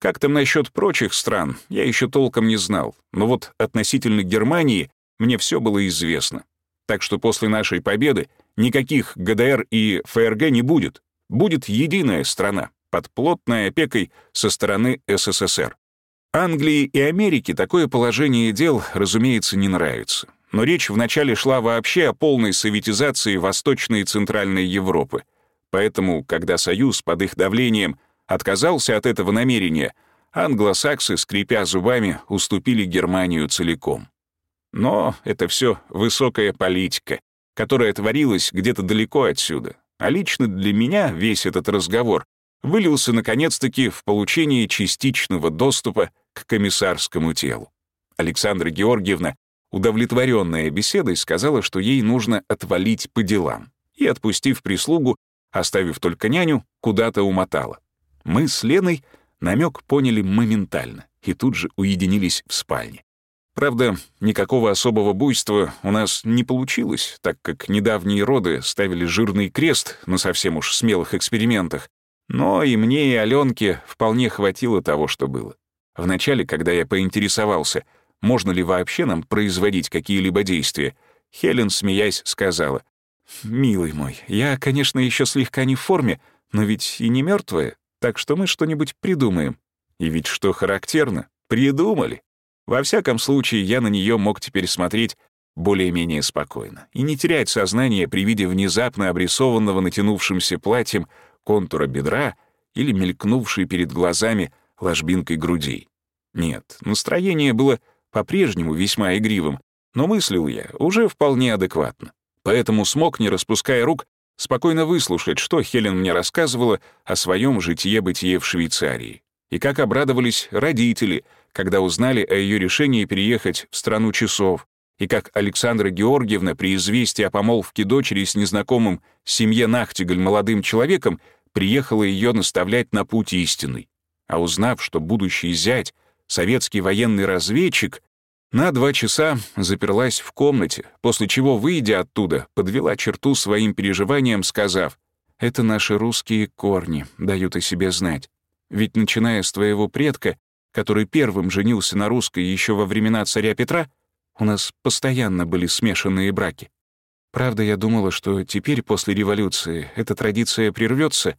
Как там насчет прочих стран, я еще толком не знал, но вот относительно Германии мне все было известно. Так что после нашей победы никаких ГДР и ФРГ не будет. Будет единая страна под плотной опекой со стороны СССР. Англии и Америке такое положение дел, разумеется, не нравится. Но речь вначале шла вообще о полной советизации Восточной и Центральной Европы. Поэтому, когда Союз под их давлением отказался от этого намерения, англосаксы, скрипя зубами, уступили Германию целиком. Но это все высокая политика, которая творилась где-то далеко отсюда. А лично для меня весь этот разговор вылился наконец-таки в получение частичного доступа к комиссарскому телу. Александра Георгиевна, удовлетворенная беседой, сказала, что ей нужно отвалить по делам, и, отпустив прислугу, оставив только няню, куда-то умотала. Мы с Леной намек поняли моментально и тут же уединились в спальне. Правда, никакого особого буйства у нас не получилось, так как недавние роды ставили жирный крест на совсем уж смелых экспериментах, но и мне, и Аленке вполне хватило того, что было. Вначале, когда я поинтересовался, можно ли вообще нам производить какие-либо действия, Хелен, смеясь, сказала, «Милый мой, я, конечно, еще слегка не в форме, но ведь и не мертвая, так что мы что-нибудь придумаем. И ведь что характерно, придумали. Во всяком случае, я на нее мог теперь смотреть более-менее спокойно и не терять сознание при виде внезапно обрисованного натянувшимся платьем контура бедра или мелькнувшей перед глазами ложбинкой грудей. Нет, настроение было по-прежнему весьма игривым, но мыслил я уже вполне адекватно. Поэтому смог, не распуская рук, спокойно выслушать, что Хелен мне рассказывала о своем житье-бытие в Швейцарии. И как обрадовались родители, когда узнали о ее решении переехать в страну часов, и как Александра Георгиевна при известии о помолвке дочери с незнакомым семье Нахтигаль молодым человеком приехала ее наставлять на путь истинный. А узнав, что будущий зять — советский военный разведчик, на два часа заперлась в комнате, после чего, выйдя оттуда, подвела черту своим переживаниям, сказав, «Это наши русские корни, дают о себе знать. Ведь начиная с твоего предка, который первым женился на русской еще во времена царя Петра, у нас постоянно были смешанные браки. Правда, я думала, что теперь, после революции, эта традиция прервется,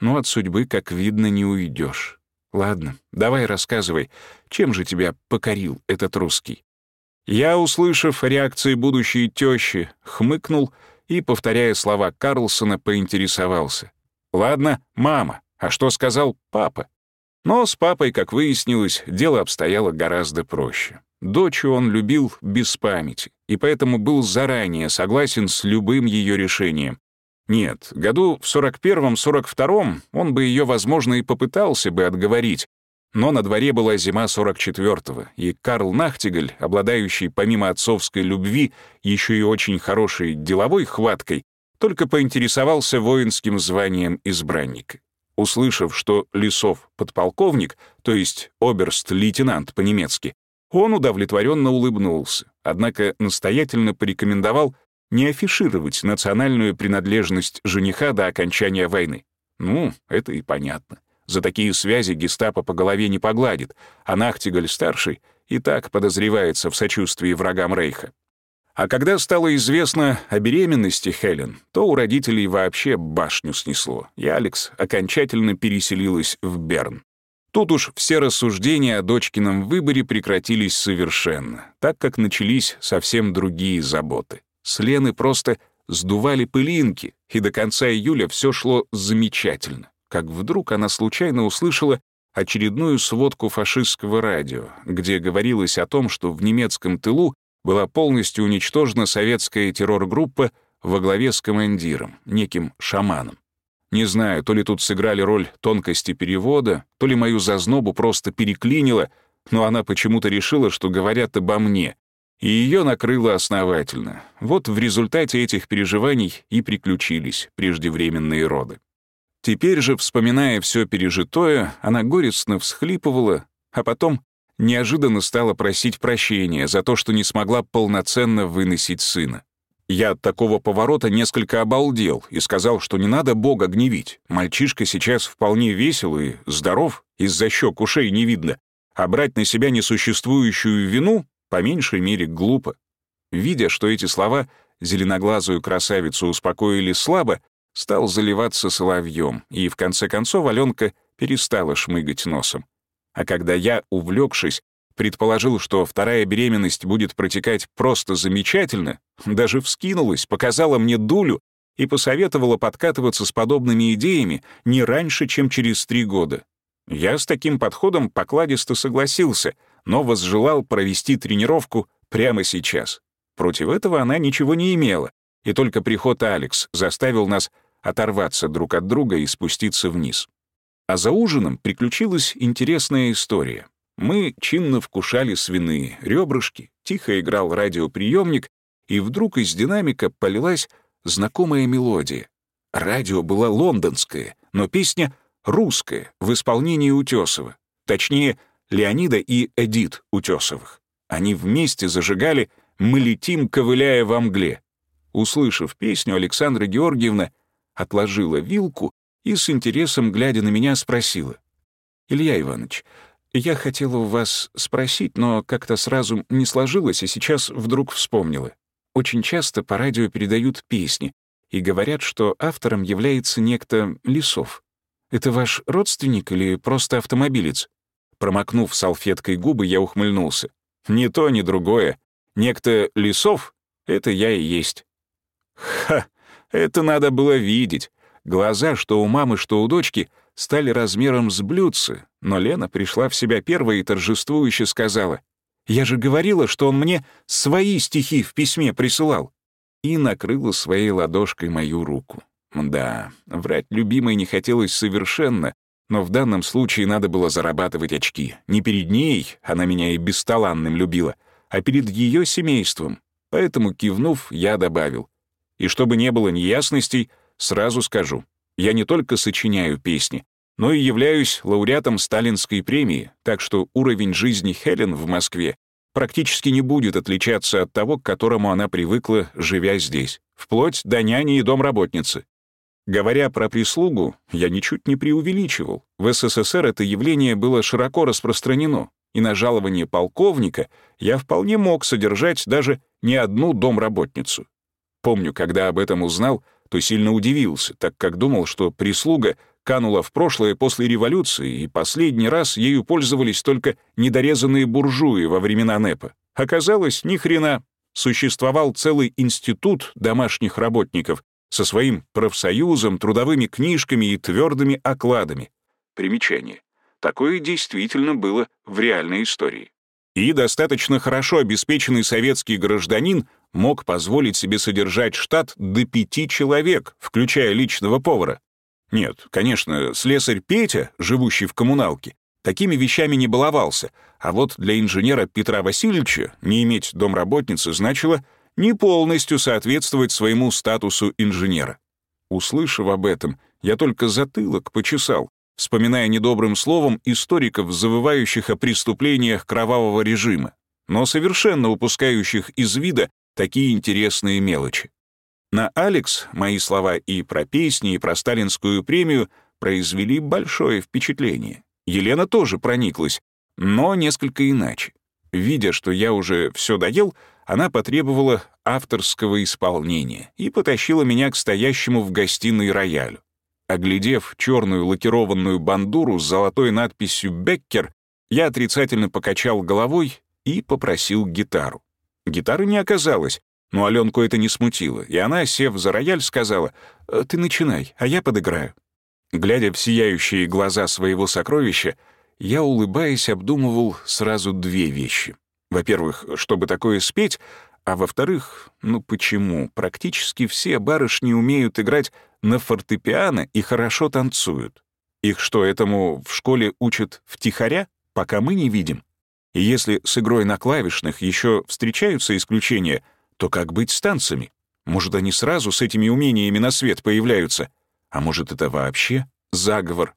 но от судьбы, как видно, не уйдешь. Ладно, давай рассказывай, чем же тебя покорил этот русский?» Я, услышав реакции будущей тещи, хмыкнул и, повторяя слова Карлсона, поинтересовался. «Ладно, мама, а что сказал папа?» Но с папой, как выяснилось, дело обстояло гораздо проще. Дочь он любил без памяти, и поэтому был заранее согласен с любым ее решением. Нет, году в 41-42 он бы ее, возможно, и попытался бы отговорить, но на дворе была зима 44-го, и Карл Нахтигаль, обладающий помимо отцовской любви еще и очень хорошей деловой хваткой, только поинтересовался воинским званием избранника. Услышав, что Лисов — подполковник, то есть оберст-лейтенант по-немецки, он удовлетворенно улыбнулся, однако настоятельно порекомендовал не афишировать национальную принадлежность жениха до окончания войны. Ну, это и понятно. За такие связи гестапо по голове не погладит, а Нахтигаль-старший и так подозревается в сочувствии врагам Рейха. А когда стало известно о беременности Хелен, то у родителей вообще башню снесло, и Алекс окончательно переселилась в Берн. Тут уж все рассуждения о дочкином выборе прекратились совершенно, так как начались совсем другие заботы. С Лены просто сдували пылинки, и до конца июля все шло замечательно. Как вдруг она случайно услышала очередную сводку фашистского радио, где говорилось о том, что в немецком тылу была полностью уничтожена советская террор-группа во главе с командиром, неким шаманом. Не знаю, то ли тут сыграли роль тонкости перевода, то ли мою зазнобу просто переклинило, но она почему-то решила, что говорят обо мне, и ее накрыло основательно. Вот в результате этих переживаний и приключились преждевременные роды. Теперь же, вспоминая все пережитое, она горестно всхлипывала, а потом неожиданно стала просить прощения за то, что не смогла полноценно выносить сына. Я от такого поворота несколько обалдел и сказал, что не надо Бога гневить. Мальчишка сейчас вполне весел и здоров, из-за щек ушей не видно. А брать на себя несуществующую вину, по меньшей мере, глупо. Видя, что эти слова зеленоглазую красавицу успокоили слабо, стал заливаться соловьем, и в конце концов Аленка перестала шмыгать носом. А когда я, увлекшись, предположил, что вторая беременность будет протекать просто замечательно, даже вскинулась, показала мне дулю и посоветовала подкатываться с подобными идеями не раньше, чем через три года. Я с таким подходом покладисто согласился, но возжелал провести тренировку прямо сейчас. Против этого она ничего не имела, и только приход Алекс заставил нас оторваться друг от друга и спуститься вниз. А за ужином приключилась интересная история. Мы чинно вкушали свиные ребрышки, тихо играл радиоприемник, и вдруг из динамика полилась знакомая мелодия. Радио было лондонское, но песня русская в исполнении Утесова. Точнее, Леонида и Эдит Утесовых. Они вместе зажигали «Мы летим, ковыляя во мгле». Услышав песню, Александра Георгиевна отложила вилку и с интересом, глядя на меня, спросила. «Илья Иванович, я хотела у вас спросить, но как-то сразу не сложилось, и сейчас вдруг вспомнила. Очень часто по радио передают песни и говорят, что автором является некто Лисов. Это ваш родственник или просто автомобилец? Промокнув салфеткой губы, я ухмыльнулся. Ни то, ни другое. Некто Лисов — это я и есть. Ха, это надо было видеть. Глаза, что у мамы, что у дочки, стали размером с блюдце, но Лена пришла в себя первой и торжествующе сказала, «Я же говорила, что он мне свои стихи в письме присылал» и накрыла своей ладошкой мою руку. Да, врать любимой не хотелось совершенно, но в данном случае надо было зарабатывать очки. Не перед ней, она меня и бесталанным любила, а перед ее семейством. Поэтому, кивнув, я добавил. И чтобы не было неясностей, сразу скажу, я не только сочиняю песни, но и являюсь лауреатом Сталинской премии, так что уровень жизни Хелен в Москве практически не будет отличаться от того, к которому она привыкла, живя здесь, вплоть до няни и домработницы. Говоря про прислугу, я ничуть не преувеличивал. В СССР это явление было широко распространено, и на жалование полковника я вполне мог содержать даже не одну домработницу. Помню, когда об этом узнал, то сильно удивился, так как думал, что прислуга канула в прошлое после революции, и последний раз ею пользовались только недорезанные буржуи во времена НЭПа. Оказалось, ни хрена. Существовал целый институт домашних работников со своим профсоюзом, трудовыми книжками и твердыми окладами. Примечание. Такое действительно было в реальной истории. И достаточно хорошо обеспеченный советский гражданин мог позволить себе содержать штат до пяти человек, включая личного повара. Нет, конечно, слесарь Петя, живущий в коммуналке, такими вещами не баловался, а вот для инженера Петра Васильевича не иметь домработницы значило не полностью соответствовать своему статусу инженера. Услышав об этом, я только затылок почесал, вспоминая недобрым словом историков, завывающих о преступлениях кровавого режима, но совершенно упускающих из вида такие интересные мелочи. На Алекс мои слова и про песни, и про сталинскую премию произвели большое впечатление. Елена тоже прониклась, но несколько иначе. Видя, что я уже все доел, она потребовала авторского исполнения и потащила меня к стоящему в гостиной роялю. Оглядев черную лакированную бандуру с золотой надписью «Беккер», я отрицательно покачал головой и попросил гитару. Гитары не оказалось, но Аленку это не смутило, и она, сев за рояль, сказала «Э, «Ты начинай, а я подыграю». Глядя в сияющие глаза своего сокровища, я, улыбаясь, обдумывал сразу две вещи. Во-первых, чтобы такое спеть, а во-вторых, ну почему практически все барышни умеют играть на фортепиано и хорошо танцуют? Их что, этому в школе учат втихаря, пока мы не видим? И если с игрой на клавишных еще встречаются исключения, то как быть с танцами? Может, они сразу с этими умениями на свет появляются? А может, это вообще заговор?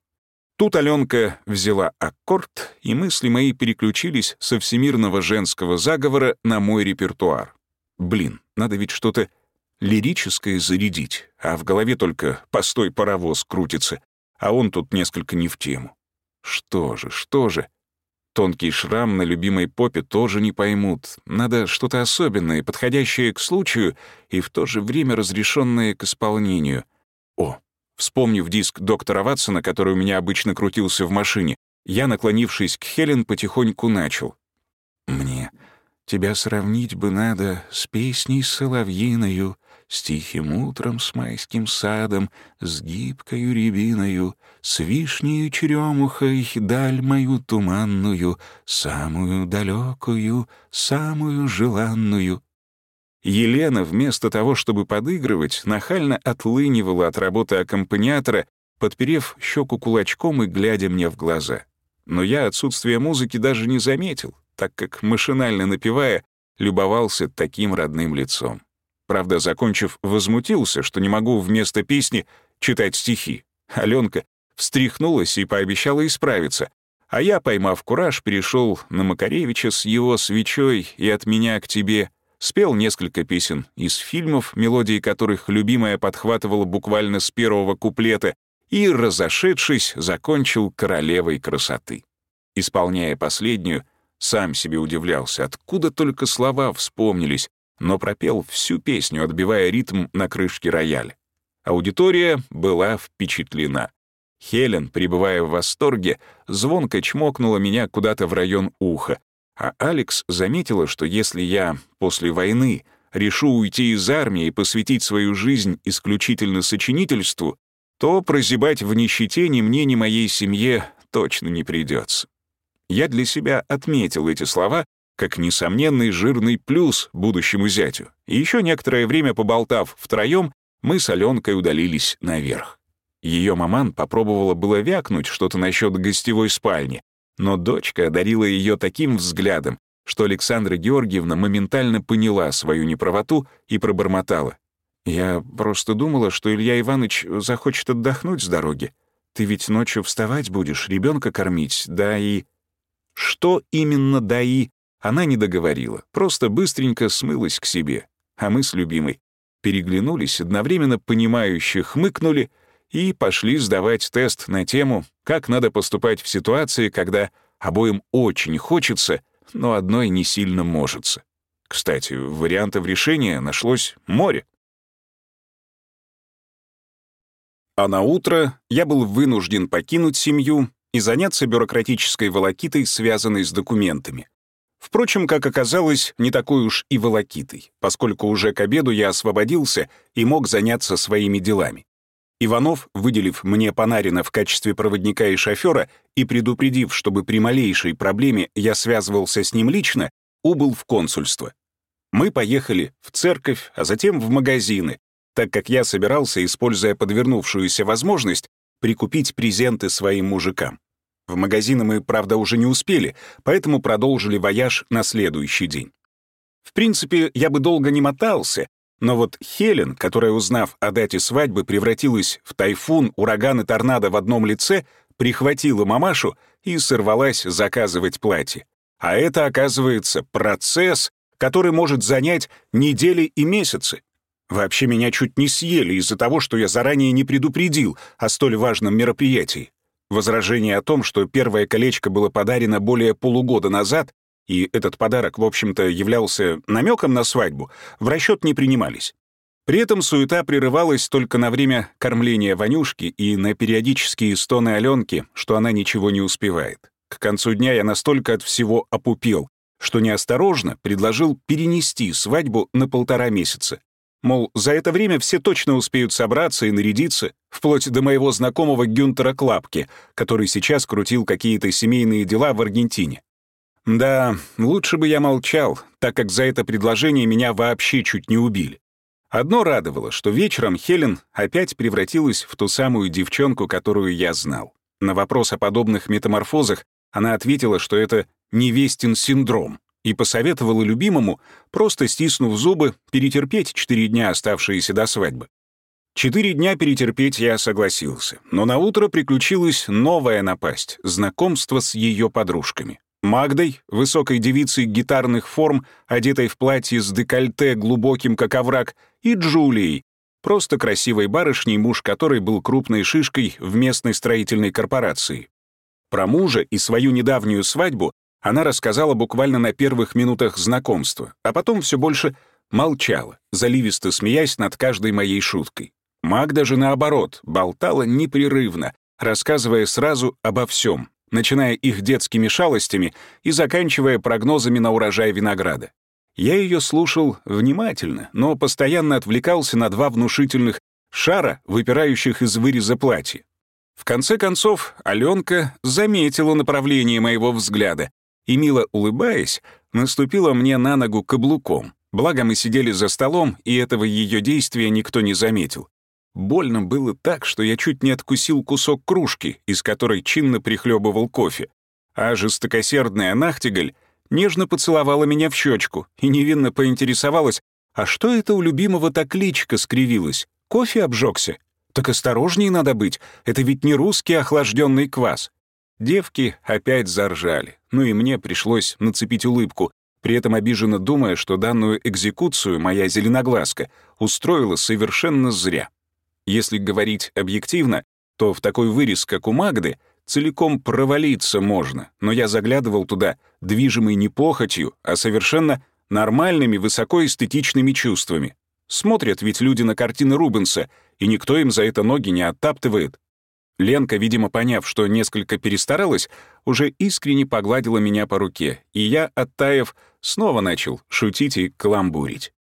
Тут Аленка взяла аккорд, и мысли мои переключились со всемирного женского заговора на мой репертуар. Блин, надо ведь что-то лирическое зарядить, а в голове только «постой, паровоз» крутится, а он тут несколько не в тему. Что же, что же? Тонкий шрам на любимой попе тоже не поймут. Надо что-то особенное, подходящее к случаю и в то же время разрешенное к исполнению. Вспомнив диск доктора Ватсона, который у меня обычно крутился в машине, я, наклонившись к Хелен, потихоньку начал. «Мне тебя сравнить бы надо с песней соловьиною, с тихим утром, с майским садом, с гибкою рябиною, с вишнею черемухой, даль мою туманную, самую далекую, самую желанную. Елена, вместо того, чтобы подыгрывать, нахально отлынивала от работы аккомпаниатора, подперев щеку кулачком и глядя мне в глаза. Но я отсутствие музыки даже не заметил, так как, машинально напевая, любовался таким родным лицом. Правда, закончив, возмутился, что не могу вместо песни читать стихи. Аленка встряхнулась и пообещала исправиться. А я, поймав кураж, перешел на Макаревича с его свечой и от меня к тебе, спел несколько песен из фильмов, мелодии которых любимая подхватывала буквально с первого куплета, и, разошедшись, закончил королевой красоты. Исполняя последнюю, сам себе удивлялся, откуда только слова вспомнились, но пропел всю песню, отбивая ритм на крышке рояля. Аудитория была впечатлена. Хелен, пребывая в восторге, звонко чмокнула меня куда-то в район уха, а Алекс заметила, что если я после войны решу уйти из армии и посвятить свою жизнь исключительно сочинительству, то прозябать в нищете ни мне, ни моей семье точно не придется. Я для себя отметил эти слова как несомненный жирный плюс будущему зятю. И еще некоторое время поболтав втроем, мы с Аленкой удалились наверх. Ее маман попробовала было вякнуть что-то насчет гостевой спальни, но дочка одарила ее таким взглядом, что Александра Георгиевна моментально поняла свою неправоту и пробормотала. «Я просто думала, что Илья Иванович захочет отдохнуть с дороги. Ты ведь ночью вставать будешь, ребенка кормить, да и...» Что именно «да и» Она не договорила, просто быстренько смылась к себе. А мы с любимой переглянулись, одновременно понимающе хмыкнули и пошли сдавать тест на тему, как надо поступать в ситуации, когда обоим очень хочется, но одной не сильно можется. Кстати, вариантов решения нашлось море. А на утро я был вынужден покинуть семью и заняться бюрократической волокитой, связанной с документами. Впрочем, как оказалось, не такой уж и волокитой, поскольку уже к обеду я освободился и мог заняться своими делами. Иванов, выделив мне Панарина в качестве проводника и шофера и предупредив, чтобы при малейшей проблеме я связывался с ним лично, убыл в консульство. Мы поехали в церковь, а затем в магазины, так как я собирался, используя подвернувшуюся возможность, прикупить презенты своим мужикам. В магазины мы, правда, уже не успели, поэтому продолжили вояж на следующий день. В принципе, я бы долго не мотался, но вот Хелен, которая, узнав о дате свадьбы, превратилась в тайфун, ураган и торнадо в одном лице, прихватила мамашу и сорвалась заказывать платье. А это, оказывается, процесс, который может занять недели и месяцы. Вообще меня чуть не съели из-за того, что я заранее не предупредил о столь важном мероприятии. Возражение о том, что первое колечко было подарено более полугода назад, и этот подарок, в общем-то, являлся намеком на свадьбу, в расчет не принимались. При этом суета прерывалась только на время кормления Ванюшки и на периодические стоны Аленки, что она ничего не успевает. К концу дня я настолько от всего опупел, что неосторожно предложил перенести свадьбу на полтора месяца. Мол, за это время все точно успеют собраться и нарядиться, вплоть до моего знакомого Гюнтера Клапки, который сейчас крутил какие-то семейные дела в Аргентине. Да, лучше бы я молчал, так как за это предложение меня вообще чуть не убили. Одно радовало, что вечером Хелен опять превратилась в ту самую девчонку, которую я знал. На вопрос о подобных метаморфозах она ответила, что это невестин синдром, и посоветовала любимому, просто стиснув зубы, перетерпеть четыре дня, оставшиеся до свадьбы. Четыре дня перетерпеть я согласился, но на утро приключилась новая напасть — знакомство с ее подружками. Магдой, высокой девицей гитарных форм, одетой в платье с декольте глубоким, как овраг, и Джулией, просто красивой барышней, муж которой был крупной шишкой в местной строительной корпорации. Про мужа и свою недавнюю свадьбу она рассказала буквально на первых минутах знакомства, а потом все больше молчала, заливисто смеясь над каждой моей шуткой. Магда же, наоборот, болтала непрерывно, рассказывая сразу обо всем, начиная их детскими шалостями и заканчивая прогнозами на урожай винограда. Я ее слушал внимательно, но постоянно отвлекался на два внушительных шара, выпирающих из выреза платья. В конце концов, Аленка заметила направление моего взгляда и, мило улыбаясь, наступила мне на ногу каблуком. Благо мы сидели за столом, и этого ее действия никто не заметил. Больно было так, что я чуть не откусил кусок кружки, из которой чинно прихлебывал кофе. А жестокосердная Нахтигаль нежно поцеловала меня в щечку и невинно поинтересовалась, а что это у любимого так личка скривилась? Кофе обжегся? Так осторожнее надо быть, это ведь не русский охлажденный квас. Девки опять заржали, ну и мне пришлось нацепить улыбку, при этом обиженно думая, что данную экзекуцию моя зеленоглазка устроила совершенно зря. Если говорить объективно, то в такой вырез, как у Магды, целиком провалиться можно, но я заглядывал туда, движимый не похотью, а совершенно нормальными высокоэстетичными чувствами. Смотрят ведь люди на картины Рубенса, и никто им за это ноги не оттаптывает. Ленка, видимо, поняв, что несколько перестаралась, уже искренне погладила меня по руке, и я, оттаив, снова начал шутить и каламбурить.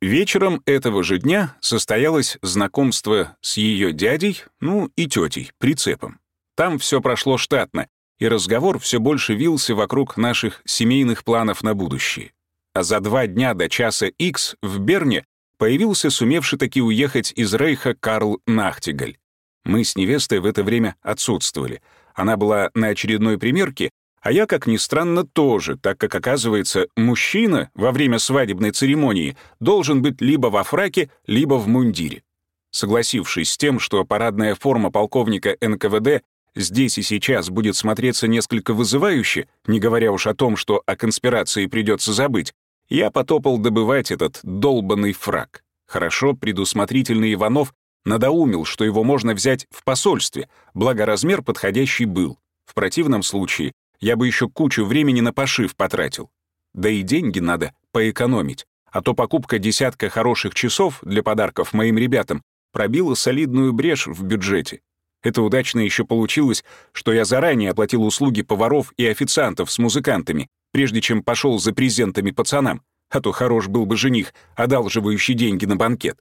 Вечером этого же дня состоялось знакомство с ее дядей, ну и тетей, прицепом. Там все прошло штатно, и разговор все больше вился вокруг наших семейных планов на будущее. А за два дня до часа X в Берне появился сумевший таки уехать из Рейха Карл Нахтигаль. Мы с невестой в это время отсутствовали. Она была на очередной примерке, а я, как ни странно, тоже, так как, оказывается, мужчина во время свадебной церемонии должен быть либо во фраке, либо в мундире. Согласившись с тем, что парадная форма полковника НКВД здесь и сейчас будет смотреться несколько вызывающе, не говоря уж о том, что о конспирации придется забыть, я потопал добывать этот долбанный фрак. Хорошо предусмотрительный Иванов надоумил, что его можно взять в посольстве, благо размер подходящий был. В противном случае я бы еще кучу времени на пошив потратил. Да и деньги надо поэкономить, а то покупка десятка хороших часов для подарков моим ребятам пробило солидную брешь в бюджете. Это удачно еще получилось, что я заранее оплатил услуги поваров и официантов с музыкантами, прежде чем пошел за презентами пацанам, а то хорош был бы жених, одалживающий деньги на банкет.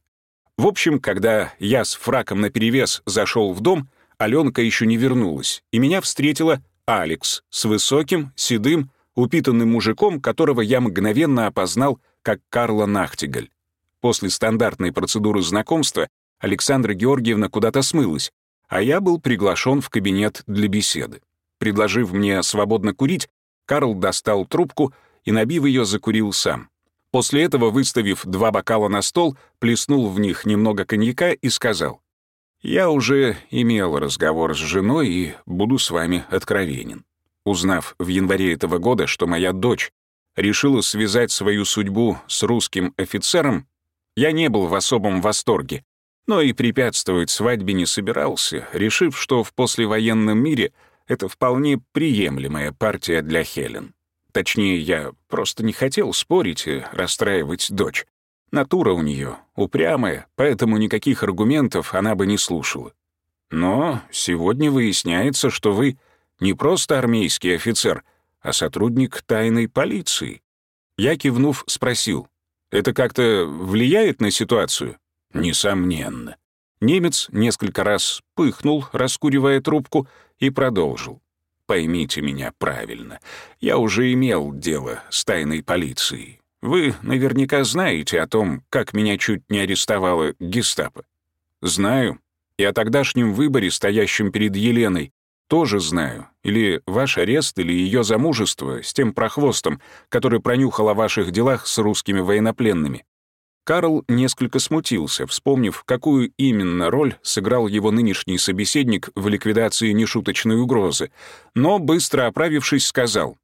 В общем, когда я с фраком наперевес зашел в дом, Аленка еще не вернулась, и меня встретила Алекс с высоким, седым, упитанным мужиком, которого я мгновенно опознал как Карла Нахтигаль. После стандартной процедуры знакомства Александра Георгиевна куда-то смылась, а я был приглашен в кабинет для беседы. Предложив мне свободно курить, Карл достал трубку и, набив ее, закурил сам. После этого, выставив два бокала на стол, плеснул в них немного коньяка и сказал, «Я уже имел разговор с женой и буду с вами откровенен. Узнав в январе этого года, что моя дочь решила связать свою судьбу с русским офицером, я не был в особом восторге, но и препятствовать свадьбе не собирался, решив, что в послевоенном мире это вполне приемлемая партия для Хелен. Точнее, я просто не хотел спорить и расстраивать дочь. Натура у нее упрямая, поэтому никаких аргументов она бы не слушала. Но сегодня выясняется, что вы не просто армейский офицер, а сотрудник тайной полиции. Я, кивнув, спросил, «Это как-то влияет на ситуацию?» Несомненно. Немец несколько раз пыхнул, раскуривая трубку, и продолжил. «Поймите меня правильно. Я уже имел дело с тайной полицией. Вы наверняка знаете о том, как меня чуть не арестовало гестапо. Знаю. И о тогдашнем выборе, стоящем перед Еленой, тоже знаю. Или ваш арест, или ее замужество с тем прохвостом, который пронюхал о ваших делах с русскими военнопленными. Карл несколько смутился, вспомнив, какую именно роль сыграл его нынешний собеседник в ликвидации нешуточной угрозы, но, быстро оправившись, сказал,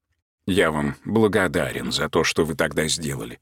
«Я вам благодарен за то, что вы тогда сделали.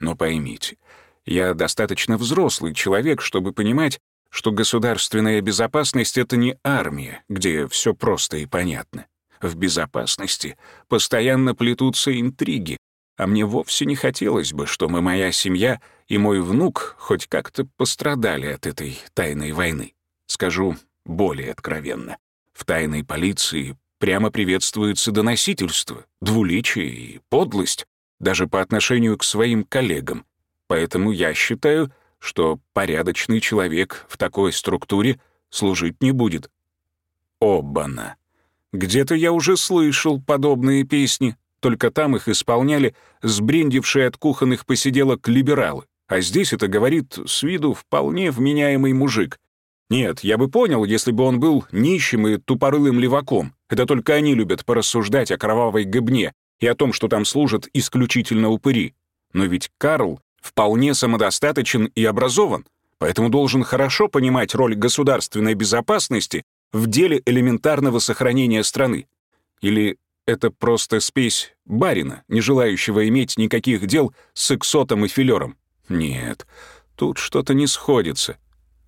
Но поймите, я достаточно взрослый человек, чтобы понимать, что государственная безопасность — это не армия, где все просто и понятно. В безопасности постоянно плетутся интриги, а мне вовсе не хотелось бы, чтобы моя семья — и мой внук хоть как-то пострадали от этой тайной войны. Скажу более откровенно. В тайной полиции прямо приветствуется доносительство, двуличие и подлость, даже по отношению к своим коллегам. Поэтому я считаю, что порядочный человек в такой структуре служить не будет. Обана. Где-то я уже слышал подобные песни, только там их исполняли сбрендившие от кухонных посиделок либералы. А здесь это говорит с виду вполне вменяемый мужик. Нет, я бы понял, если бы он был нищим и тупорылым леваком. Это только они любят порассуждать о кровавой гыбне и о том, что там служат исключительно упыри. Но ведь Карл вполне самодостаточен и образован, поэтому должен хорошо понимать роль государственной безопасности в деле элементарного сохранения страны. Или это просто спесь барина, не желающего иметь никаких дел с эксотом и филером. Нет, тут что-то не сходится.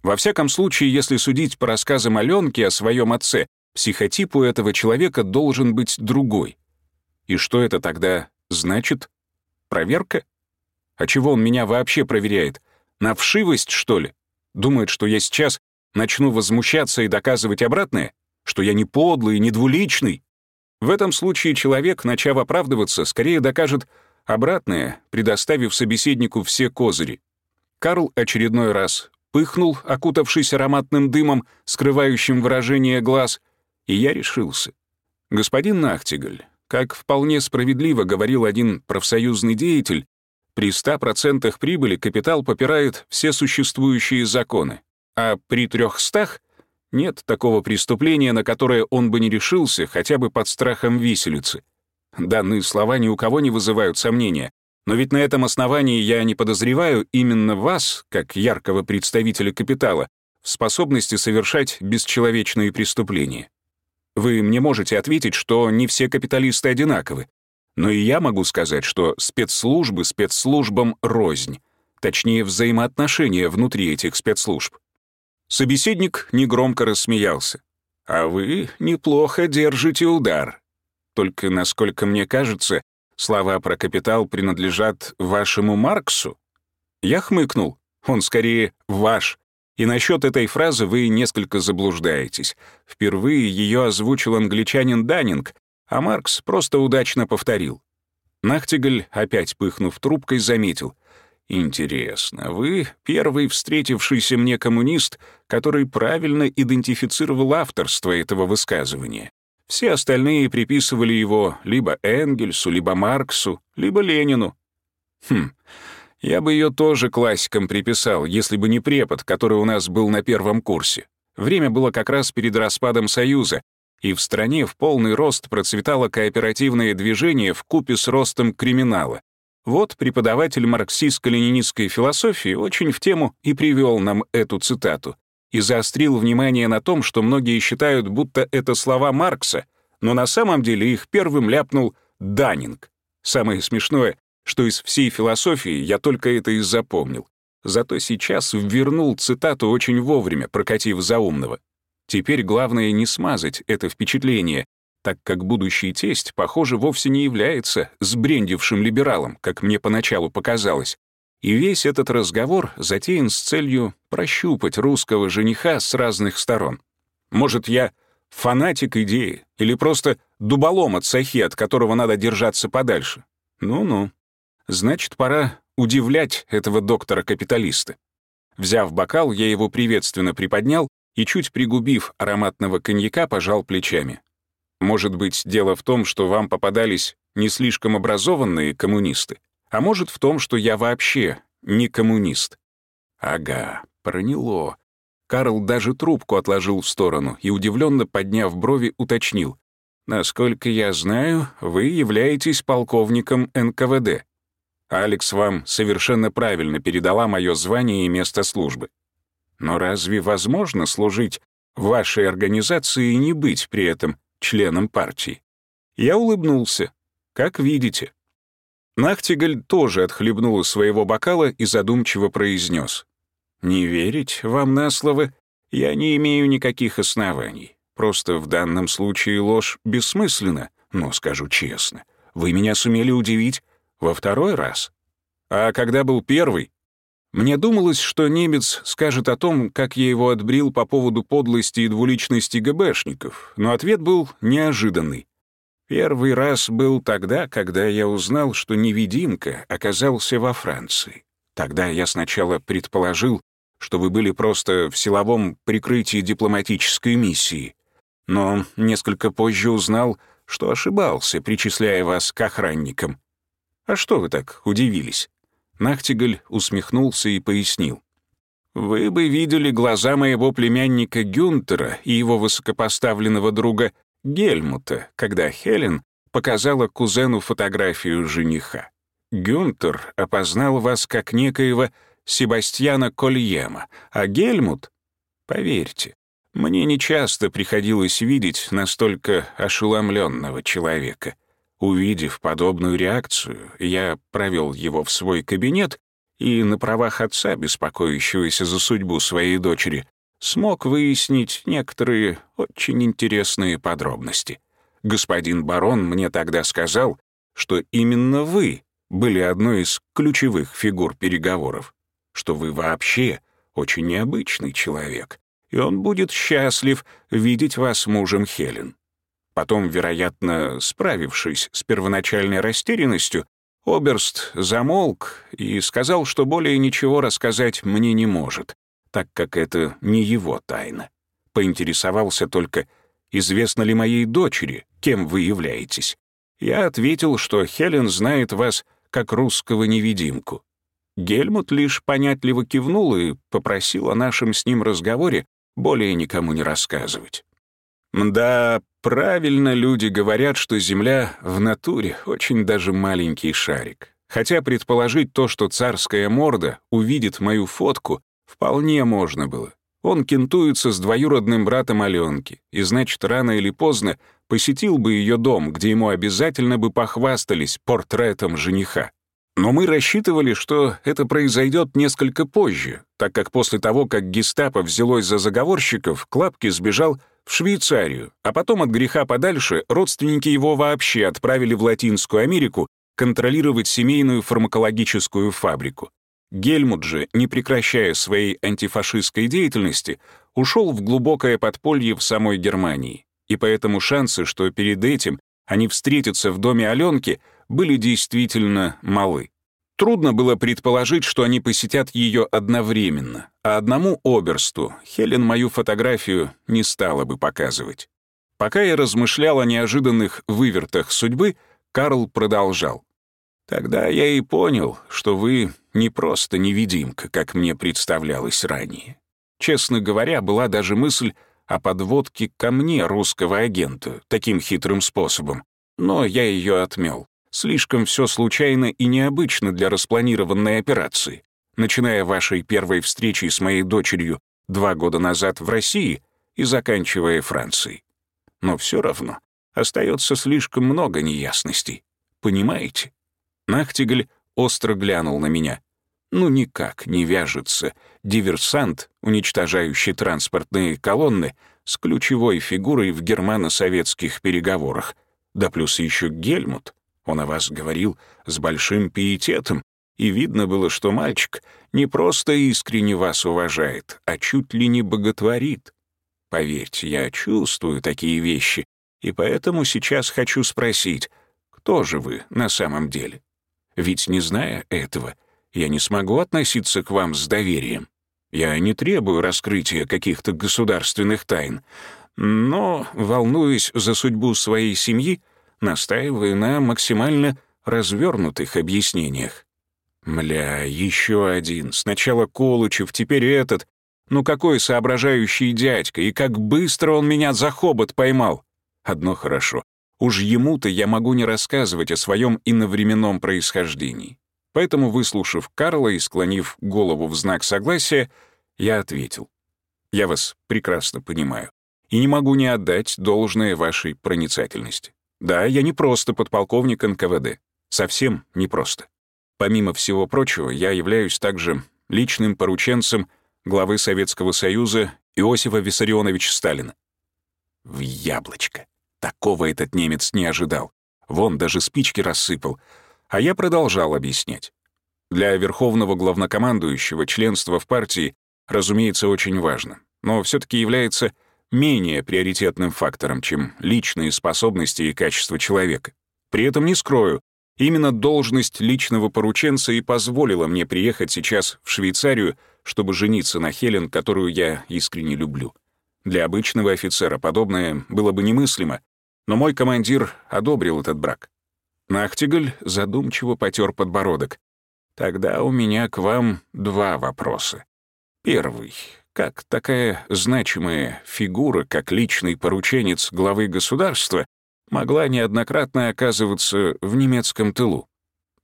Во всяком случае, если судить по рассказам Аленки о своем отце, психотип у этого человека должен быть другой. И что это тогда значит? Проверка? А чего он меня вообще проверяет? На вшивость, что ли? Думает, что я сейчас начну возмущаться и доказывать обратное? Что я не подлый, не двуличный? В этом случае человек, начав оправдываться, скорее докажет, Обратное, предоставив собеседнику все козыри. Карл очередной раз пыхнул, окутавшись ароматным дымом, скрывающим выражение глаз, и я решился. «Господин Нахтигаль, как вполне справедливо говорил один профсоюзный деятель, при 100% прибыли капитал попирает все существующие законы, а при 300 нет такого преступления, на которое он бы не решился хотя бы под страхом виселицы. Данные слова ни у кого не вызывают сомнения. Но ведь на этом основании я не подозреваю именно вас, как яркого представителя капитала, в способности совершать бесчеловечные преступления. Вы мне можете ответить, что не все капиталисты одинаковы. Но и я могу сказать, что спецслужбы спецслужбам рознь. Точнее, взаимоотношения внутри этих спецслужб. Собеседник негромко рассмеялся. «А вы неплохо держите удар. Только, насколько мне кажется, слова про капитал принадлежат вашему Марксу. Я хмыкнул. Он скорее ваш. И насчет этой фразы вы несколько заблуждаетесь. Впервые ее озвучил англичанин Даннинг, а Маркс просто удачно повторил. Нахтигаль, опять пыхнув трубкой, заметил. «Интересно, вы первый встретившийся мне коммунист, который правильно идентифицировал авторство этого высказывания. Все остальные приписывали его либо Энгельсу, либо Марксу, либо Ленину. Хм, я бы ее тоже классикам приписал, если бы не препод, который у нас был на первом курсе. Время было как раз перед распадом Союза, и в стране в полный рост процветало кооперативное движение в купе с ростом криминала. Вот преподаватель марксистско-ленинистской философии очень в тему и привел нам эту цитату и заострил внимание на том, что многие считают, будто это слова Маркса, но на самом деле их первым ляпнул Даннинг. Самое смешное, что из всей философии я только это и запомнил. Зато сейчас вернул цитату очень вовремя, прокатив заумного. Теперь главное не смазать это впечатление, так как будущий тесть, похоже, вовсе не является сбрендившим либералом, как мне поначалу показалось, и весь этот разговор затеян с целью прощупать русского жениха с разных сторон. Может, я фанатик идеи или просто дуболом от сахи, от которого надо держаться подальше? Ну-ну. Значит, пора удивлять этого доктора-капиталиста. Взяв бокал, я его приветственно приподнял и, чуть пригубив ароматного коньяка, пожал плечами. Может быть, дело в том, что вам попадались не слишком образованные коммунисты? А может, в том, что я вообще не коммунист. Ага, проняло. Карл даже трубку отложил в сторону и, удивленно подняв брови, уточнил. «Насколько я знаю, вы являетесь полковником НКВД. Алекс вам совершенно правильно передала мое звание и место службы. Но разве возможно служить в вашей организации и не быть при этом членом партии?» Я улыбнулся. «Как видите». Нахтигаль тоже отхлебнул из своего бокала и задумчиво произнес. «Не верить вам на слово я не имею никаких оснований. Просто в данном случае ложь бессмысленна, но скажу честно, вы меня сумели удивить во второй раз. А когда был первый, мне думалось, что немец скажет о том, как я его отбрил по поводу подлости и двуличности ГБшников, но ответ был неожиданный. Первый раз был тогда, когда я узнал, что невидимка оказался во Франции. Тогда я сначала предположил, что вы были просто в силовом прикрытии дипломатической миссии. Но несколько позже узнал, что ошибался, причисляя вас к охранникам. А что вы так удивились? Нахтигаль усмехнулся и пояснил. Вы бы видели глаза моего племянника Гюнтера и его высокопоставленного друга Гельмута, когда Хелен показала кузену фотографию жениха. Гюнтер опознал вас как некоего Себастьяна Кольема, а Гельмут... Поверьте, мне нечасто приходилось видеть настолько ошеломленного человека. Увидев подобную реакцию, я провел его в свой кабинет и на правах отца, беспокоящегося за судьбу своей дочери, смог выяснить некоторые очень интересные подробности. Господин барон мне тогда сказал, что именно вы были одной из ключевых фигур переговоров, что вы вообще очень необычный человек, и он будет счастлив видеть вас мужем Хелен. Потом, вероятно, справившись с первоначальной растерянностью, Оберст замолк и сказал, что более ничего рассказать мне не может, так как это не его тайна. Поинтересовался только, известно ли моей дочери, кем вы являетесь. Я ответил, что Хелен знает вас как русского невидимку. Гельмут лишь понятливо кивнул и попросил о нашем с ним разговоре более никому не рассказывать. Да, правильно люди говорят, что Земля в натуре очень даже маленький шарик. Хотя предположить то, что царская морда увидит мою фотку, Вполне можно было. Он кентуется с двоюродным братом Аленки, и значит, рано или поздно посетил бы ее дом, где ему обязательно бы похвастались портретом жениха. Но мы рассчитывали, что это произойдет несколько позже, так как после того, как гестапо взялось за заговорщиков, Клапки сбежал в Швейцарию, а потом от греха подальше родственники его вообще отправили в Латинскую Америку контролировать семейную фармакологическую фабрику. Гельмут же, не прекращая своей антифашистской деятельности, ушел в глубокое подполье в самой Германии. И поэтому шансы, что перед этим они встретятся в доме Аленки, были действительно малы. Трудно было предположить, что они посетят ее одновременно, а одному оберсту Хелен мою фотографию не стала бы показывать. Пока я размышлял о неожиданных вывертах судьбы, Карл продолжал. «Тогда я и понял, что вы не просто невидимка, как мне представлялось ранее. Честно говоря, была даже мысль о подводке ко мне русского агента таким хитрым способом, но я ее отмел. Слишком все случайно и необычно для распланированной операции. Начиная вашей первой встречи с моей дочерью два года назад в России и заканчивая Францией. Но все равно остается слишком много неясностей. Понимаете? Нахтигаль остро глянул на меня. Ну никак не вяжется диверсант, уничтожающий транспортные колонны, с ключевой фигурой в германо-советских переговорах. Да плюс еще Гельмут. Он о вас говорил с большим пиететом, и видно было, что мальчик не просто искренне вас уважает, а чуть ли не боготворит. Поверьте, я чувствую такие вещи, и поэтому сейчас хочу спросить, кто же вы на самом деле? Ведь не зная этого, я не смогу относиться к вам с доверием. Я не требую раскрытия каких-то государственных тайн, но, волнуясь за судьбу своей семьи, настаиваю на максимально развернутых объяснениях. Мля, еще один. Сначала Колычев, теперь этот. Ну какой соображающий дядька, и как быстро он меня за хобот поймал. Одно хорошо. Уж ему-то я могу не рассказывать о своем иновременном происхождении. Поэтому, выслушав Карла и склонив голову в знак согласия, я ответил. «Я вас прекрасно понимаю и не могу не отдать должное вашей проницательности. Да, я не просто подполковник НКВД. Совсем не просто. Помимо всего прочего, я являюсь также личным порученцем главы Советского Союза Иосифа Виссарионовича Сталина. В яблочко. Такого этот немец не ожидал. Вон даже спички рассыпал. А я продолжал объяснять. Для верховного главнокомандующего членство в партии, разумеется, очень важно, но все таки является менее приоритетным фактором, чем личные способности и качество человека. При этом не скрою, именно должность личного порученца и позволила мне приехать сейчас в Швейцарию, чтобы жениться на Хелен, которую я искренне люблю. Для обычного офицера подобное было бы немыслимо, но мой командир одобрил этот брак. Нахтигаль задумчиво потер подбородок. «Тогда у меня к вам два вопроса. Первый как такая значимая фигура, как личный порученец главы государства, могла неоднократно оказываться в немецком тылу.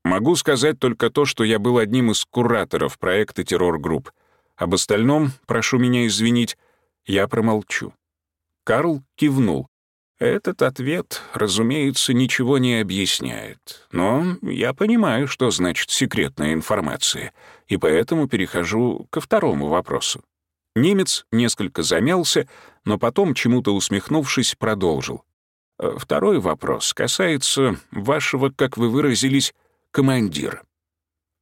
Могу сказать только то, что я был одним из кураторов проекта «Террор-групп». Об остальном, прошу меня извинить, я промолчу. Карл кивнул. Этот ответ, разумеется, ничего не объясняет, но я понимаю, что значит секретная информация, и поэтому перехожу ко второму вопросу. Немец несколько замялся, но потом, чему-то усмехнувшись, продолжил. «Э, «Второй вопрос касается вашего, как вы выразились, командира.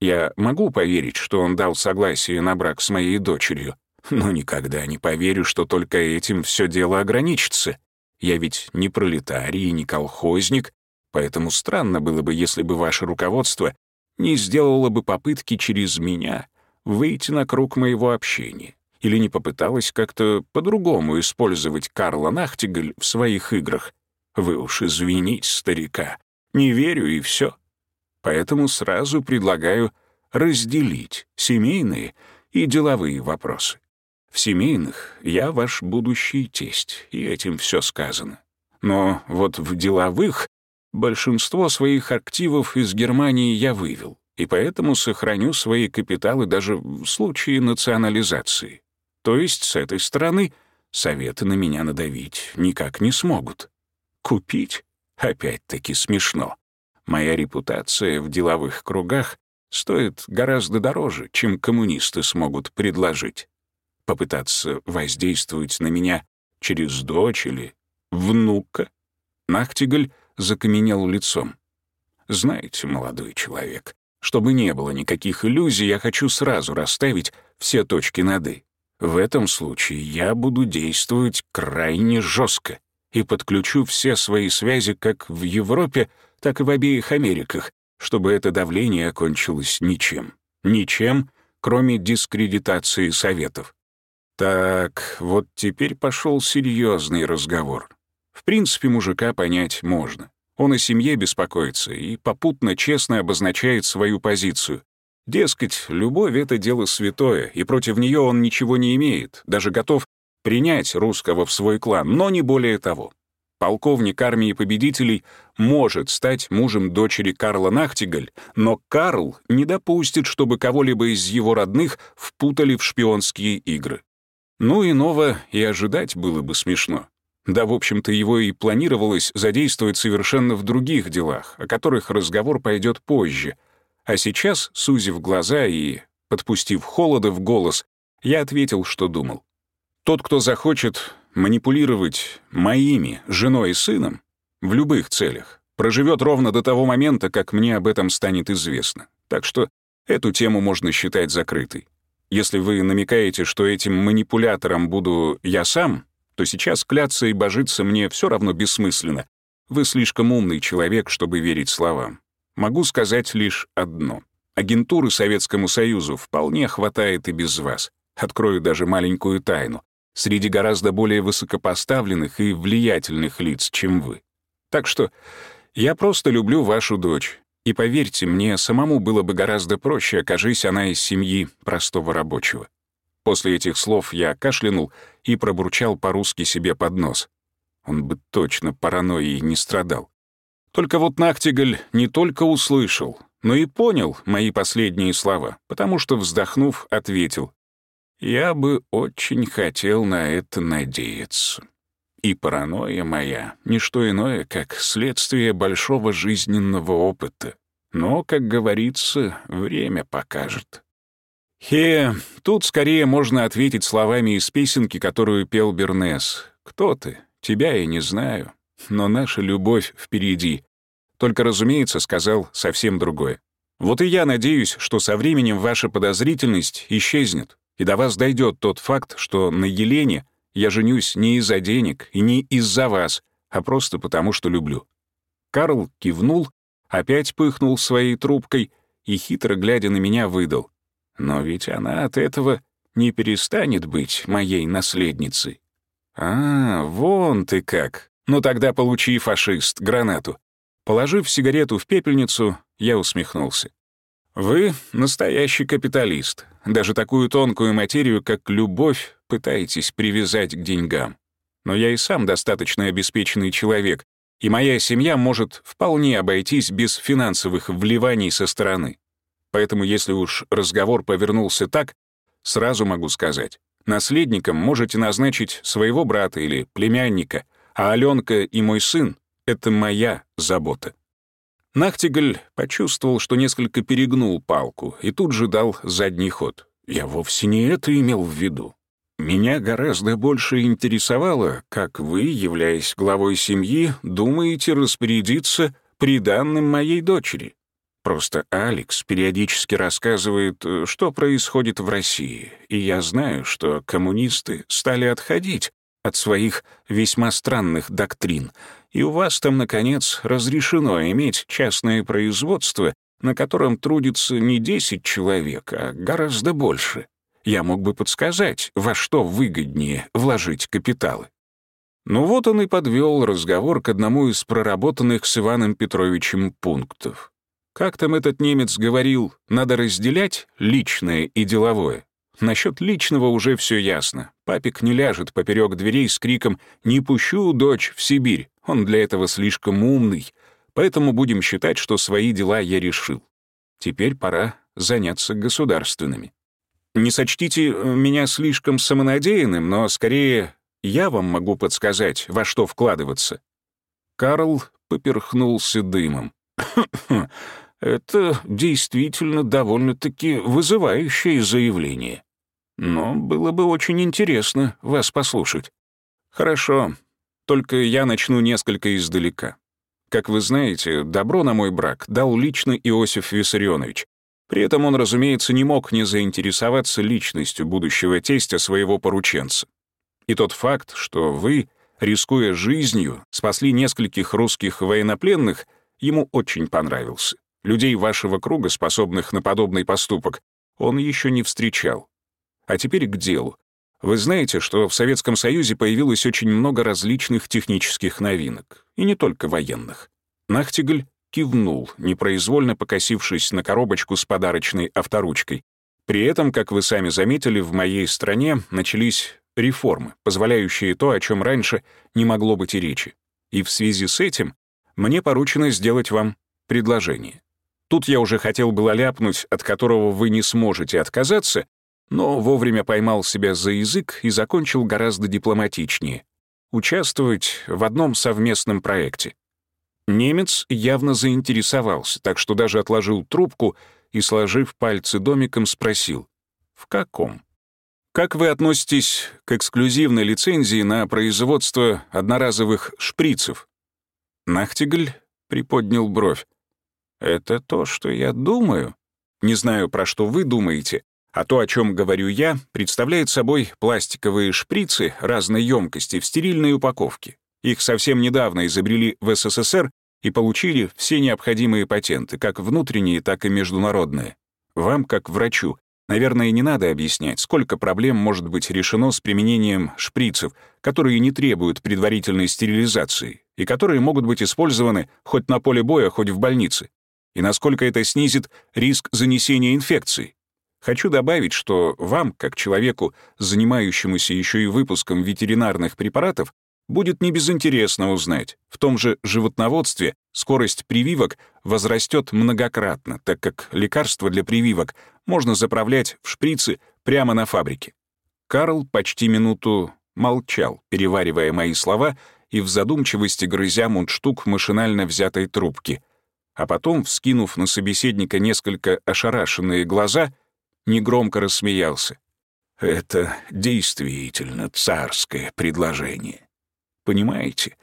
Я могу поверить, что он дал согласие на брак с моей дочерью, но никогда не поверю, что только этим все дело ограничится. Я ведь не пролетарий и не колхозник, поэтому странно было бы, если бы ваше руководство не сделало бы попытки через меня выйти на круг моего общения или не попыталась как-то по-другому использовать Карла Нахтигаль в своих играх. Вы уж извините, старика, не верю и все. Поэтому сразу предлагаю разделить семейные и деловые вопросы. В семейных я ваш будущий тесть, и этим все сказано. Но вот в деловых большинство своих активов из Германии я вывел, и поэтому сохраню свои капиталы даже в случае национализации. То есть с этой стороны советы на меня надавить никак не смогут. Купить? Опять-таки смешно. Моя репутация в деловых кругах стоит гораздо дороже, чем коммунисты смогут предложить. Попытаться воздействовать на меня через дочь или внука? Нахтигаль закаменел лицом. Знаете, молодой человек, Чтобы не было никаких иллюзий, я хочу сразу расставить все точки над «и». В этом случае я буду действовать крайне жестко и подключу все свои связи как в Европе, так и в обеих Америках, чтобы это давление окончилось ничем. Ничем, кроме дискредитации Советов. Так, вот теперь пошел серьезный разговор. В принципе, мужика понять можно. Он о семье беспокоится и попутно честно обозначает свою позицию. Дескать, любовь — это дело святое, и против нее он ничего не имеет, даже готов принять русского в свой клан, но не более того. Полковник армии победителей может стать мужем дочери Карла Нахтигаль, но Карл не допустит, чтобы кого-либо из его родных впутали в шпионские игры. Ну, иного и ожидать было бы смешно. Да, в общем-то, его и планировалось задействовать совершенно в других делах, о которых разговор пойдет позже. А сейчас, сузив глаза и подпустив холода в голос, я ответил, что думал. Тот, кто захочет манипулировать моими, женой и сыном, в любых целях, проживет ровно до того момента, как мне об этом станет известно. Так что эту тему можно считать закрытой. Если вы намекаете, что этим манипулятором буду я сам, то сейчас кляться и божиться мне все равно бессмысленно. Вы слишком умный человек, чтобы верить словам. Могу сказать лишь одно. Агентуры Советскому Союзу вполне хватает и без вас. Открою даже маленькую тайну среди гораздо более высокопоставленных и влиятельных лиц, чем вы. Так что я просто люблю вашу дочь, и поверьте, мне самому было бы гораздо проще, окажись она из семьи простого рабочего. После этих слов я кашлянул и пробурчал по-русски себе под нос. Он бы точно паранойей не страдал. Только вот Нахтигаль не только услышал, но и понял мои последние слова, потому что, вздохнув, ответил. Я бы очень хотел на это надеяться. И паранойя моя — не что иное, как следствие большого жизненного опыта. Но, как говорится, время покажет. Хе, тут скорее можно ответить словами из песенки, которую пел Бернес. «Кто ты? Тебя я не знаю, но наша любовь впереди». Только, разумеется, сказал совсем другое. Вот и я надеюсь, что со временем ваша подозрительность исчезнет, и до вас дойдет тот факт, что на Елене я женюсь не из-за денег и не из-за вас, а просто потому, что люблю». Карл кивнул, опять пыхнул своей трубкой и, хитро глядя на меня, выдал. «Но ведь она от этого не перестанет быть моей наследницей». «А, вон ты как. Ну тогда получи, фашист, гранату». Положив сигарету в пепельницу, я усмехнулся. «Вы настоящий капиталист, даже такую тонкую материю, как любовь, пытаетесь привязать к деньгам. Но я и сам достаточно обеспеченный человек, и моя семья может вполне обойтись без финансовых вливаний со стороны. Поэтому если уж разговор повернулся так, сразу могу сказать, наследником можете назначить своего брата или племянника, а Аленка и мой сын — это моя забота. Нахтигаль почувствовал, что несколько перегнул палку, и тут же дал задний ход. Я вовсе не это имел в виду. Меня гораздо больше интересовало, как вы, являясь главой семьи, думаете распорядиться приданным моей дочери. Просто Алекс периодически рассказывает, что происходит в России, и я знаю, что коммунисты стали отходить от своих весьма странных доктрин, и у вас там, наконец, разрешено иметь частное производство, на котором трудится не 10 человек, а гораздо больше. Я мог бы подсказать, во что выгоднее вложить капиталы. Ну вот он и подвел разговор к одному из проработанных с Иваном Петровичем пунктов. Как там этот немец говорил, надо разделять личное и деловое. Насчет личного уже все ясно. Папик не ляжет поперек дверей с криком «Не пущу дочь в Сибирь». Он для этого слишком умный, поэтому будем считать, что свои дела я решил. Теперь пора заняться государственными. Не сочтите меня слишком самонадеянным, но скорее я вам могу подсказать, во что вкладываться. Карл поперхнулся дымом. Это действительно довольно-таки вызывающее заявление. Но было бы очень интересно вас послушать. Хорошо, только я начну несколько издалека. Как вы знаете, добро на мой брак дал лично Иосиф Виссарионович. При этом он, разумеется, не мог не заинтересоваться личностью будущего тестя своего порученца. И тот факт, что вы, рискуя жизнью, спасли нескольких русских военнопленных, ему очень понравился. Людей вашего круга, способных на подобный поступок, он еще не встречал. А теперь к делу. Вы знаете, что в Советском Союзе появилось очень много различных технических новинок, и не только военных. Нахтигаль кивнул, непроизвольно покосившись на коробочку с подарочной авторучкой. При этом, как вы сами заметили, в моей стране начались реформы, позволяющие то, о чем раньше не могло быть и речи. И в связи с этим мне поручено сделать вам предложение. Тут я уже хотел было ляпнуть, от которого вы не сможете отказаться, но вовремя поймал себя за язык и закончил гораздо дипломатичнее. Участвовать в одном совместном проекте. Немец явно заинтересовался, так что даже отложил трубку и, сложив пальцы домиком, спросил «В каком?». «Как вы относитесь к эксклюзивной лицензии на производство одноразовых шприцев?» Нахтигаль приподнял бровь. Это то, что я думаю. Не знаю, про что вы думаете, а то, о чем говорю я, представляет собой пластиковые шприцы разной емкости в стерильной упаковке. Их совсем недавно изобрели в СССР и получили все необходимые патенты, как внутренние, так и международные. Вам, как врачу, наверное, не надо объяснять, сколько проблем может быть решено с применением шприцев, которые не требуют предварительной стерилизации и которые могут быть использованы хоть на поле боя, хоть в больнице и насколько это снизит риск занесения инфекции. Хочу добавить, что вам, как человеку, занимающемуся еще и выпуском ветеринарных препаратов, будет небезынтересно узнать, в том же животноводстве скорость прививок возрастет многократно, так как лекарства для прививок можно заправлять в шприцы прямо на фабрике. Карл почти минуту молчал, переваривая мои слова и в задумчивости грызя мундштук машинально взятой трубки — а потом, вскинув на собеседника несколько ошарашенные глаза, негромко рассмеялся. «Это действительно царское предложение. Понимаете,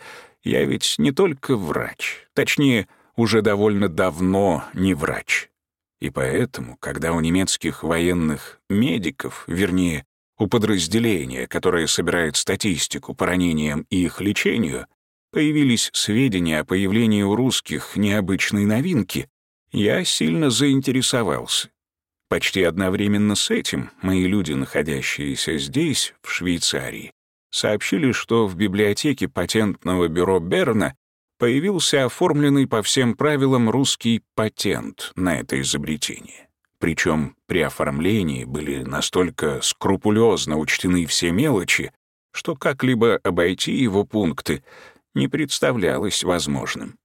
я ведь не только врач, точнее, уже довольно давно не врач. И поэтому, когда у немецких военных медиков, вернее, у подразделения, которое собирает статистику по ранениям и их лечению, появились сведения о появлении у русских необычной новинки, я сильно заинтересовался. Почти одновременно с этим мои люди, находящиеся здесь, в Швейцарии, сообщили, что в библиотеке патентного бюро Берна появился оформленный по всем правилам русский патент на это изобретение. Причем при оформлении были настолько скрупулезно учтены все мелочи, что как-либо обойти его пункты не представлялось возможным.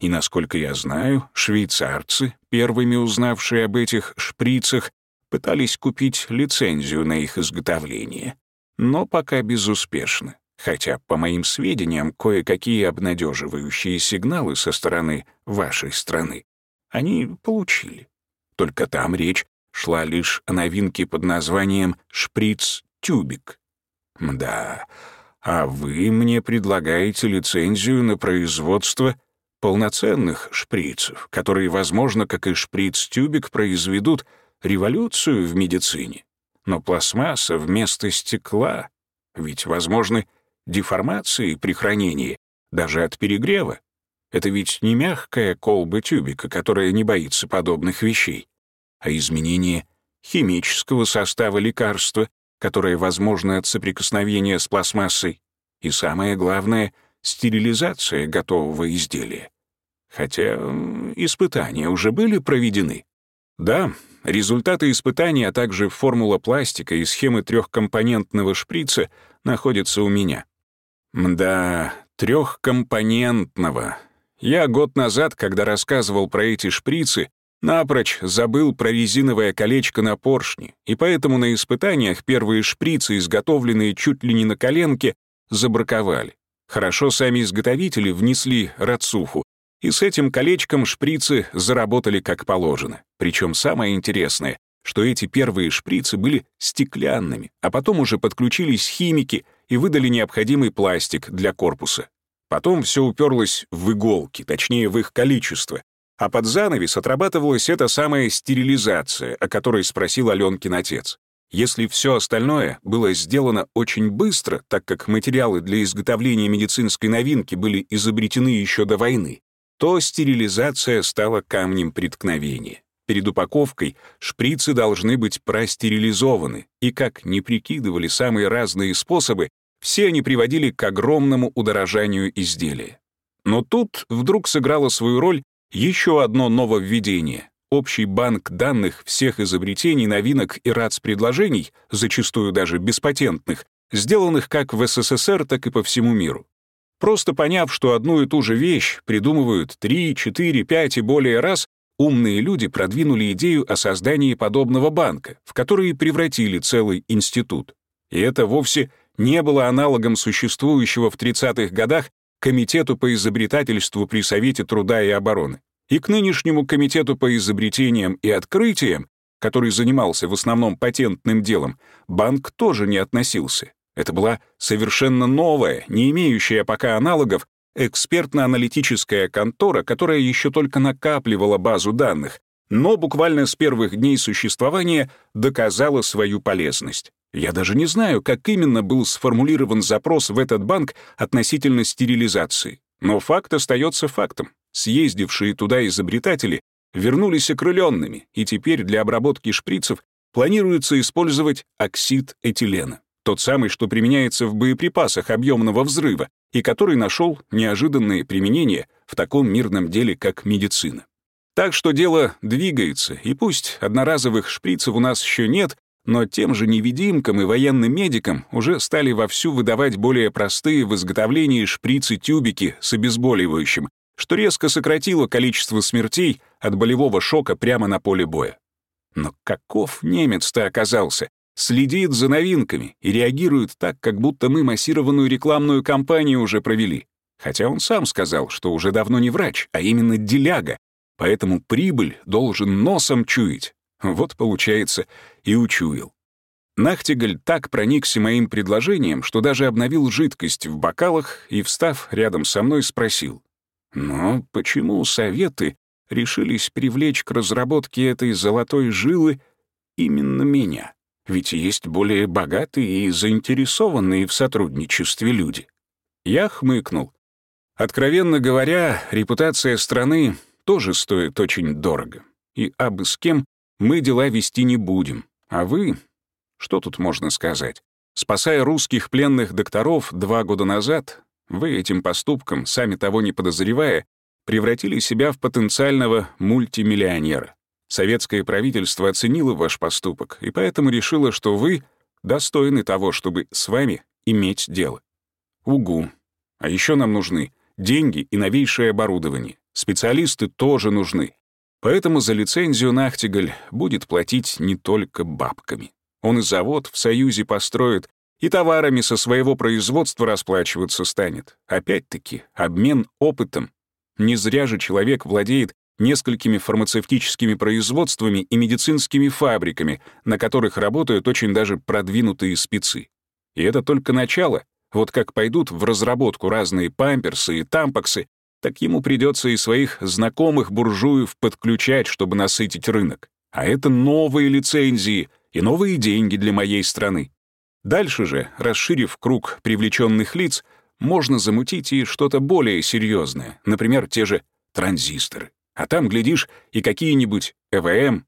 И, насколько я знаю, швейцарцы, первыми узнавшие об этих шприцах, пытались купить лицензию на их изготовление, но пока безуспешно, хотя, по моим сведениям, кое-какие обнадеживающие сигналы со стороны вашей страны они получили. Только там речь шла лишь о новинке под названием «шприц-тюбик». Да, а вы мне предлагаете лицензию на производство полноценных шприцев, которые, возможно, как и шприц-тюбик, произведут революцию в медицине. Но пластмасса вместо стекла, ведь возможны деформации при хранении, даже от перегрева. Это ведь не мягкая колба тюбика, которая не боится подобных вещей, а изменение химического состава лекарства, которое возможно от соприкосновения с пластмассой, и самое главное — стерилизация готового изделия. Хотя испытания уже были проведены. Да, результаты испытаний, а также формула пластика и схемы трехкомпонентного шприца находятся у меня. Да, трехкомпонентного. Я год назад, когда рассказывал про эти шприцы, Напрочь забыл про резиновое колечко на поршне, и поэтому на испытаниях первые шприцы, изготовленные чуть ли не на коленке, забраковали. Хорошо сами изготовители внесли рацуху, и с этим колечком шприцы заработали как положено. Причем самое интересное, что эти первые шприцы были стеклянными, а потом уже подключились химики и выдали необходимый пластик для корпуса. Потом все уперлось в иголки, точнее, в их количество. А под занавес отрабатывалась эта самая стерилизация, о которой спросил Аленкин отец. Если все остальное было сделано очень быстро, так как материалы для изготовления медицинской новинки были изобретены еще до войны, то стерилизация стала камнем преткновения. Перед упаковкой шприцы должны быть простерилизованы, и как не прикидывали самые разные способы, все они приводили к огромному удорожанию изделия. Но тут вдруг сыграло свою роль еще одно нововведение. Общий банк данных всех изобретений, новинок и РАЦ-предложений, зачастую даже беспатентных, сделанных как в СССР, так и по всему миру. Просто поняв, что одну и ту же вещь придумывают 3, 4, 5 и более раз, умные люди продвинули идею о создании подобного банка, в который превратили целый институт. И это вовсе не было аналогом существующего в 30-х годах Комитету по изобретательству при Совете труда и обороны. И к нынешнему Комитету по изобретениям и открытиям, который занимался в основном патентным делом, банк тоже не относился. Это была совершенно новая, не имеющая пока аналогов, экспертно-аналитическая контора, которая еще только накапливала базу данных, но буквально с первых дней существования доказала свою полезность. Я даже не знаю, как именно был сформулирован запрос в этот банк относительно стерилизации. Но факт остается фактом. Съездившие туда изобретатели вернулись окрыленными, и теперь для обработки шприцев планируется использовать оксид этилена. Тот самый, что применяется в боеприпасах объемного взрыва и который нашел неожиданные применения в таком мирном деле, как медицина. Так что дело двигается, и пусть одноразовых шприцев у нас еще нет, но тем же невидимкам и военным медикам уже стали вовсю выдавать более простые в изготовлении шприцы-тюбики с обезболивающим, что резко сократило количество смертей от болевого шока прямо на поле боя. Но каков немец-то оказался? Следит за новинками и реагирует так, как будто мы массированную рекламную кампанию уже провели. Хотя он сам сказал, что уже давно не врач, а именно деляга, поэтому прибыль должен носом чуять. Вот, получается, и учуял. Нахтигаль так проникся моим предложением, что даже обновил жидкость в бокалах и, встав рядом со мной, спросил. «Но почему советы решились привлечь к разработке этой золотой жилы именно меня?» Ведь есть более богатые и заинтересованные в сотрудничестве люди. Я хмыкнул. Откровенно говоря, репутация страны тоже стоит очень дорого. И абы с кем мы дела вести не будем. А вы... Что тут можно сказать? Спасая русских пленных докторов два года назад, вы этим поступком, сами того не подозревая, превратили себя в потенциального мультимиллионера. Советское правительство оценило ваш поступок и поэтому решило, что вы достойны того, чтобы с вами иметь дело. Угу. А еще нам нужны деньги и новейшее оборудование. Специалисты тоже нужны. Поэтому за лицензию Нахтигаль будет платить не только бабками. Он и завод в Союзе построит, и товарами со своего производства расплачиваться станет. Опять-таки, обмен опытом. Не зря же человек владеет несколькими фармацевтическими производствами и медицинскими фабриками, на которых работают очень даже продвинутые спецы. И это только начало. Вот как пойдут в разработку разные памперсы и тампоксы, так ему придется и своих знакомых буржуев подключать, чтобы насытить рынок. А это новые лицензии и новые деньги для моей страны. Дальше же, расширив круг привлеченных лиц, можно замутить и что-то более серьезное, например, те же транзисторы. А там, глядишь, и какие-нибудь ЭВМ.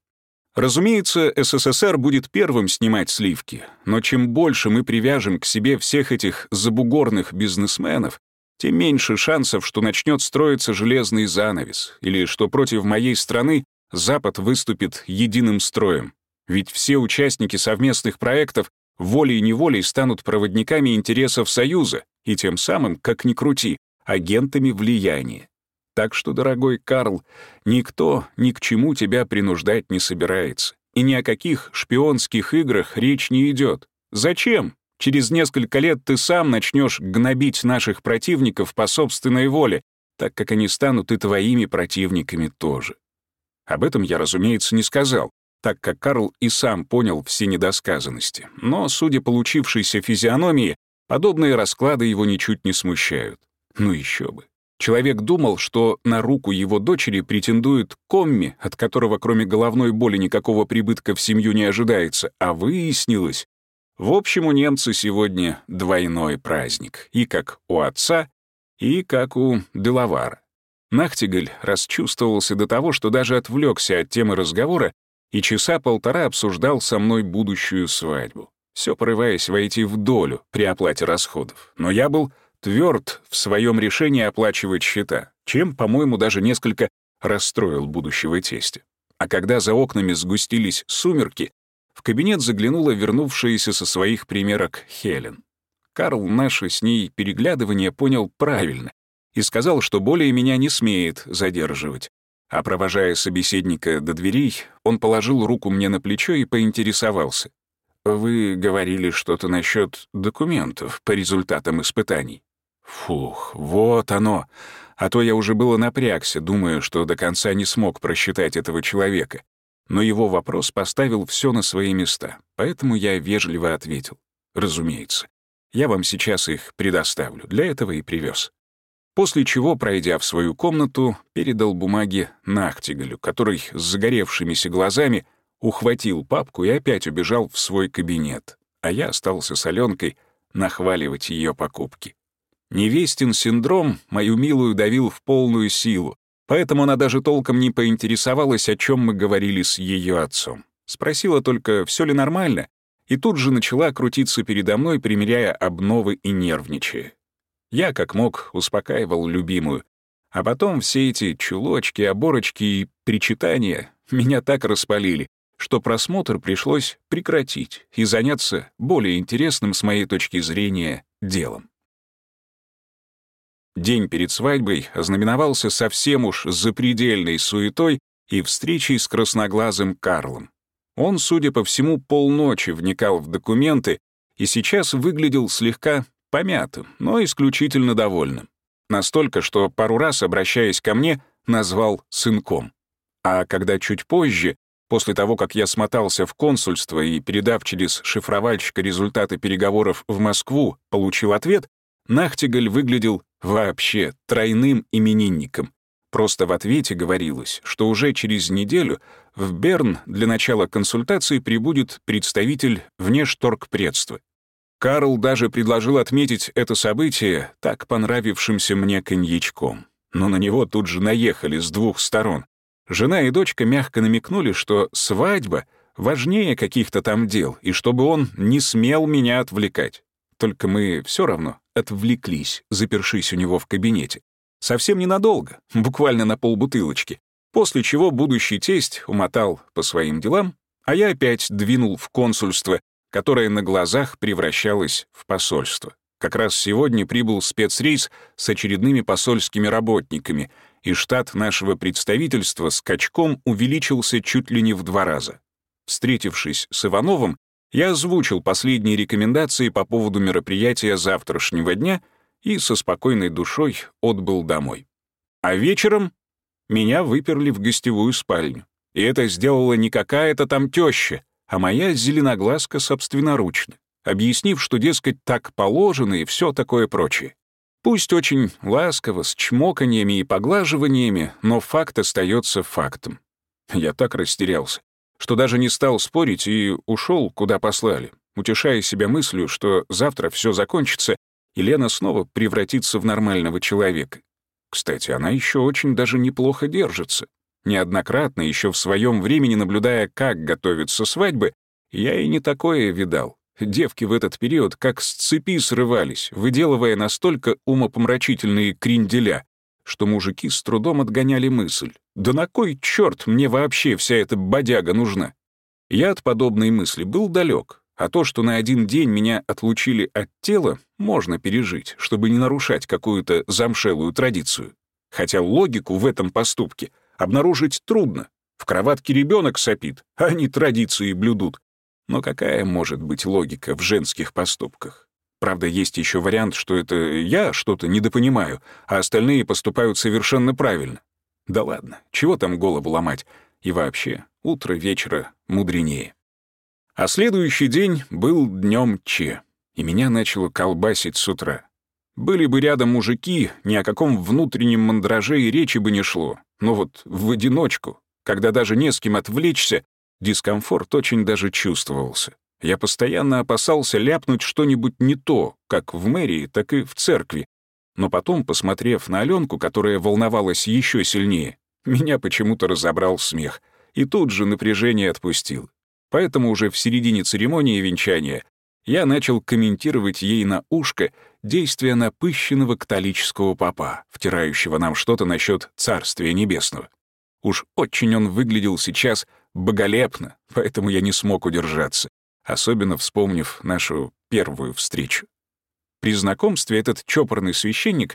Разумеется, СССР будет первым снимать сливки, но чем больше мы привяжем к себе всех этих забугорных бизнесменов, тем меньше шансов, что начнет строиться железный занавес, или что против моей страны Запад выступит единым строем. Ведь все участники совместных проектов волей-неволей станут проводниками интересов Союза и тем самым, как ни крути, агентами влияния. Так что, дорогой Карл, никто ни к чему тебя принуждать не собирается. И ни о каких шпионских играх речь не идет. Зачем? Через несколько лет ты сам начнешь гнобить наших противников по собственной воле, так как они станут и твоими противниками тоже. Об этом я, разумеется, не сказал, так как Карл и сам понял все недосказанности. Но, судя получившейся физиономии, подобные расклады его ничуть не смущают. Ну еще бы. Человек думал, что на руку его дочери претендует комми, от которого кроме головной боли никакого прибытка в семью не ожидается, а выяснилось. В общем, у немца сегодня двойной праздник, и как у отца, и как у Делавара. Нахтигаль расчувствовался до того, что даже отвлекся от темы разговора и часа полтора обсуждал со мной будущую свадьбу, все порываясь войти в долю при оплате расходов. Но я был тверд в своем решении оплачивать счета, чем, по-моему, даже несколько расстроил будущего тестя. А когда за окнами сгустились сумерки, в кабинет заглянула вернувшаяся со своих примерок Хелен. Карл наше с ней переглядывание понял правильно и сказал, что более меня не смеет задерживать. А провожая собеседника до дверей, он положил руку мне на плечо и поинтересовался. «Вы говорили что-то насчет документов по результатам испытаний». Фух, вот оно. А то я уже было напрягся, думая, что до конца не смог просчитать этого человека. Но его вопрос поставил все на свои места, поэтому я вежливо ответил. Разумеется. Я вам сейчас их предоставлю, для этого и привез. После чего, пройдя в свою комнату, передал бумаги Нахтигалю, который с загоревшимися глазами ухватил папку и опять убежал в свой кабинет, а я остался с Аленкой нахваливать ее покупки. Невестин синдром мою милую давил в полную силу, поэтому она даже толком не поинтересовалась, о чем мы говорили с ее отцом. Спросила только, все ли нормально, и тут же начала крутиться передо мной, примеряя обновы и нервничая. Я, как мог, успокаивал любимую. А потом все эти чулочки, оборочки и причитания меня так распалили, что просмотр пришлось прекратить и заняться более интересным с моей точки зрения делом. День перед свадьбой ознаменовался совсем уж запредельной суетой и встречей с красноглазым Карлом. Он, судя по всему, полночи вникал в документы и сейчас выглядел слегка помятым, но исключительно довольным. Настолько, что пару раз, обращаясь ко мне, назвал сынком. А когда чуть позже, после того, как я смотался в консульство и, передав через шифровальщика результаты переговоров в Москву, получил ответ, Нахтигаль выглядел вообще тройным именинником. Просто в ответе говорилось, что уже через неделю в Берн для начала консультации прибудет представитель внешторгпредства. Карл даже предложил отметить это событие так понравившимся мне коньячком. Но на него тут же наехали с двух сторон. Жена и дочка мягко намекнули, что свадьба важнее каких-то там дел, и чтобы он не смел меня отвлекать. Только мы все равно отвлеклись, запершись у него в кабинете. Совсем ненадолго, буквально на полбутылочки. После чего будущий тесть умотал по своим делам, а я опять двинул в консульство, которое на глазах превращалось в посольство. Как раз сегодня прибыл спецрейс с очередными посольскими работниками, и штат нашего представительства скачком увеличился чуть ли не в два раза. Встретившись с Ивановым, я озвучил последние рекомендации по поводу мероприятия завтрашнего дня и со спокойной душой отбыл домой. А вечером меня выперли в гостевую спальню. И это сделала не какая-то там теща, а моя зеленоглазка собственноручно, объяснив, что, дескать, так положено и все такое прочее. Пусть очень ласково, с чмоканьями и поглаживаниями, но факт остается фактом. Я так растерялся что даже не стал спорить и ушел, куда послали, утешая себя мыслью, что завтра все закончится, и Лена снова превратится в нормального человека. Кстати, она еще очень даже неплохо держится. Неоднократно, еще в своем времени наблюдая, как готовятся свадьбы, я и не такое видал. Девки в этот период как с цепи срывались, выделывая настолько умопомрачительные кренделя, что мужики с трудом отгоняли мысль. Да на кой черт мне вообще вся эта бодяга нужна? Я от подобной мысли был далек, а то, что на один день меня отлучили от тела, можно пережить, чтобы не нарушать какую-то замшелую традицию. Хотя логику в этом поступке обнаружить трудно. В кроватке ребенок сопит, а они традиции блюдут. Но какая может быть логика в женских поступках? Правда, есть еще вариант, что это я что-то недопонимаю, а остальные поступают совершенно правильно. Да ладно, чего там голову ломать? И вообще, утро вечера мудренее. А следующий день был днем Че, и меня начало колбасить с утра. Были бы рядом мужики, ни о каком внутреннем мандраже и речи бы не шло. Но вот в одиночку, когда даже не с кем отвлечься, дискомфорт очень даже чувствовался. Я постоянно опасался ляпнуть что-нибудь не то, как в мэрии, так и в церкви. Но потом, посмотрев на Аленку, которая волновалась еще сильнее, меня почему-то разобрал смех, и тут же напряжение отпустил. Поэтому уже в середине церемонии венчания я начал комментировать ей на ушко действия напыщенного католического папа, втирающего нам что-то насчет Царствия Небесного. Уж очень он выглядел сейчас боголепно, поэтому я не смог удержаться, особенно вспомнив нашу первую встречу. При знакомстве этот чопорный священник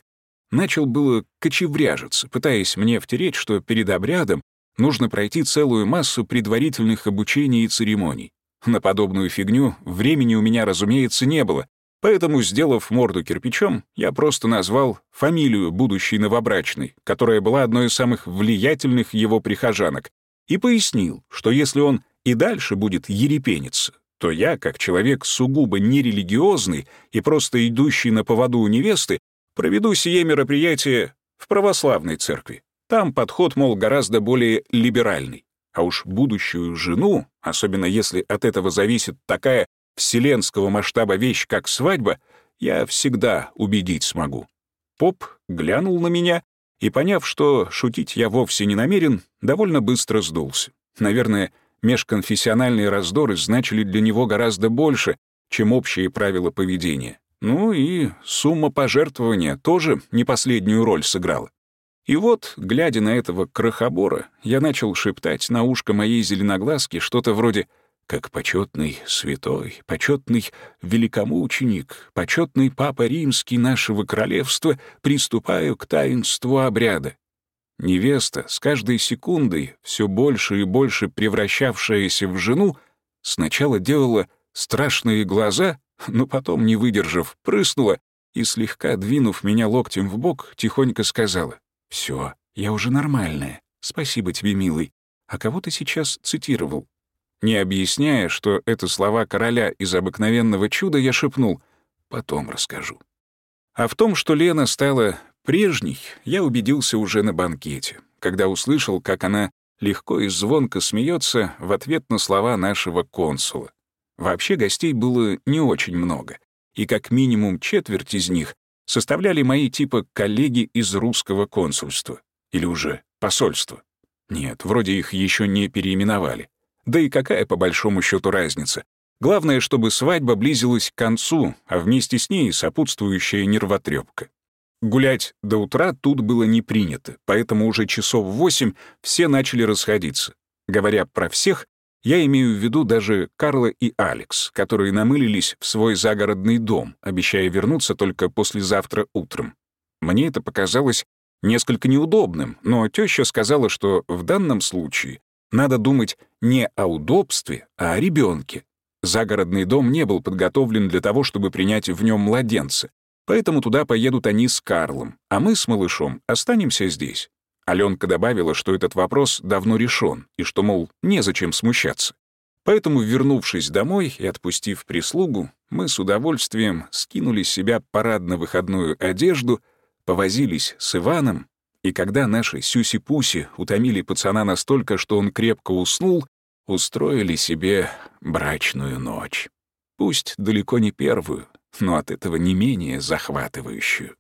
начал было кочевряжиться, пытаясь мне втереть, что перед обрядом нужно пройти целую массу предварительных обучений и церемоний. На подобную фигню времени у меня, разумеется, не было, поэтому, сделав морду кирпичом, я просто назвал фамилию будущей новобрачной, которая была одной из самых влиятельных его прихожанок, и пояснил, что если он и дальше будет ерепениться, то я, как человек сугубо нерелигиозный и просто идущий на поводу у невесты, проведу сие мероприятие в православной церкви. Там подход, мол, гораздо более либеральный. А уж будущую жену, особенно если от этого зависит такая вселенского масштаба вещь, как свадьба, я всегда убедить смогу. Поп глянул на меня и, поняв, что шутить я вовсе не намерен, довольно быстро сдулся. Наверное, межконфессиональные раздоры значили для него гораздо больше, чем общие правила поведения. Ну и сумма пожертвования тоже не последнюю роль сыграла. И вот, глядя на этого крохобора, я начал шептать на ушко моей зеленоглазки что-то вроде «как почетный святой, почетный великомученик, почетный папа римский нашего королевства, приступаю к таинству обряда». Невеста, с каждой секундой, все больше и больше превращавшаяся в жену, сначала делала страшные глаза, но потом, не выдержав, прыснула и, слегка двинув меня локтем в бок, тихонько сказала все, я уже нормальная. Спасибо тебе, милый. А кого ты сейчас цитировал? Не объясняя, что это слова короля из обыкновенного чуда, я шепнул «потом расскажу». А в том, что Лена стала прежней, я убедился уже на банкете, когда услышал, как она легко и звонко смеется в ответ на слова нашего консула. Вообще гостей было не очень много, и как минимум четверть из них составляли мои типа коллеги из русского консульства или уже посольства. Нет, вроде их еще не переименовали. Да и какая по большому счету разница? Главное, чтобы свадьба близилась к концу, а вместе с ней сопутствующая нервотрепка. Гулять до утра тут было не принято, поэтому уже часов в восемь все начали расходиться. Говоря про всех, я имею в виду даже Карла и Алекс, которые намылились в свой загородный дом, обещая вернуться только послезавтра утром. Мне это показалось несколько неудобным, но теща сказала, что в данном случае надо думать не о удобстве, а о ребенке. Загородный дом не был подготовлен для того, чтобы принять в нем младенца, поэтому туда поедут они с Карлом, а мы с малышом останемся здесь. Аленка добавила, что этот вопрос давно решен, и что, мол, незачем смущаться. Поэтому, вернувшись домой и отпустив прислугу, мы с удовольствием скинули с себя парадно-выходную одежду, повозились с Иваном, и когда наши сюси-пуси утомили пацана настолько, что он крепко уснул, устроили себе брачную ночь. Пусть далеко не первую, но от этого не менее захватывающую.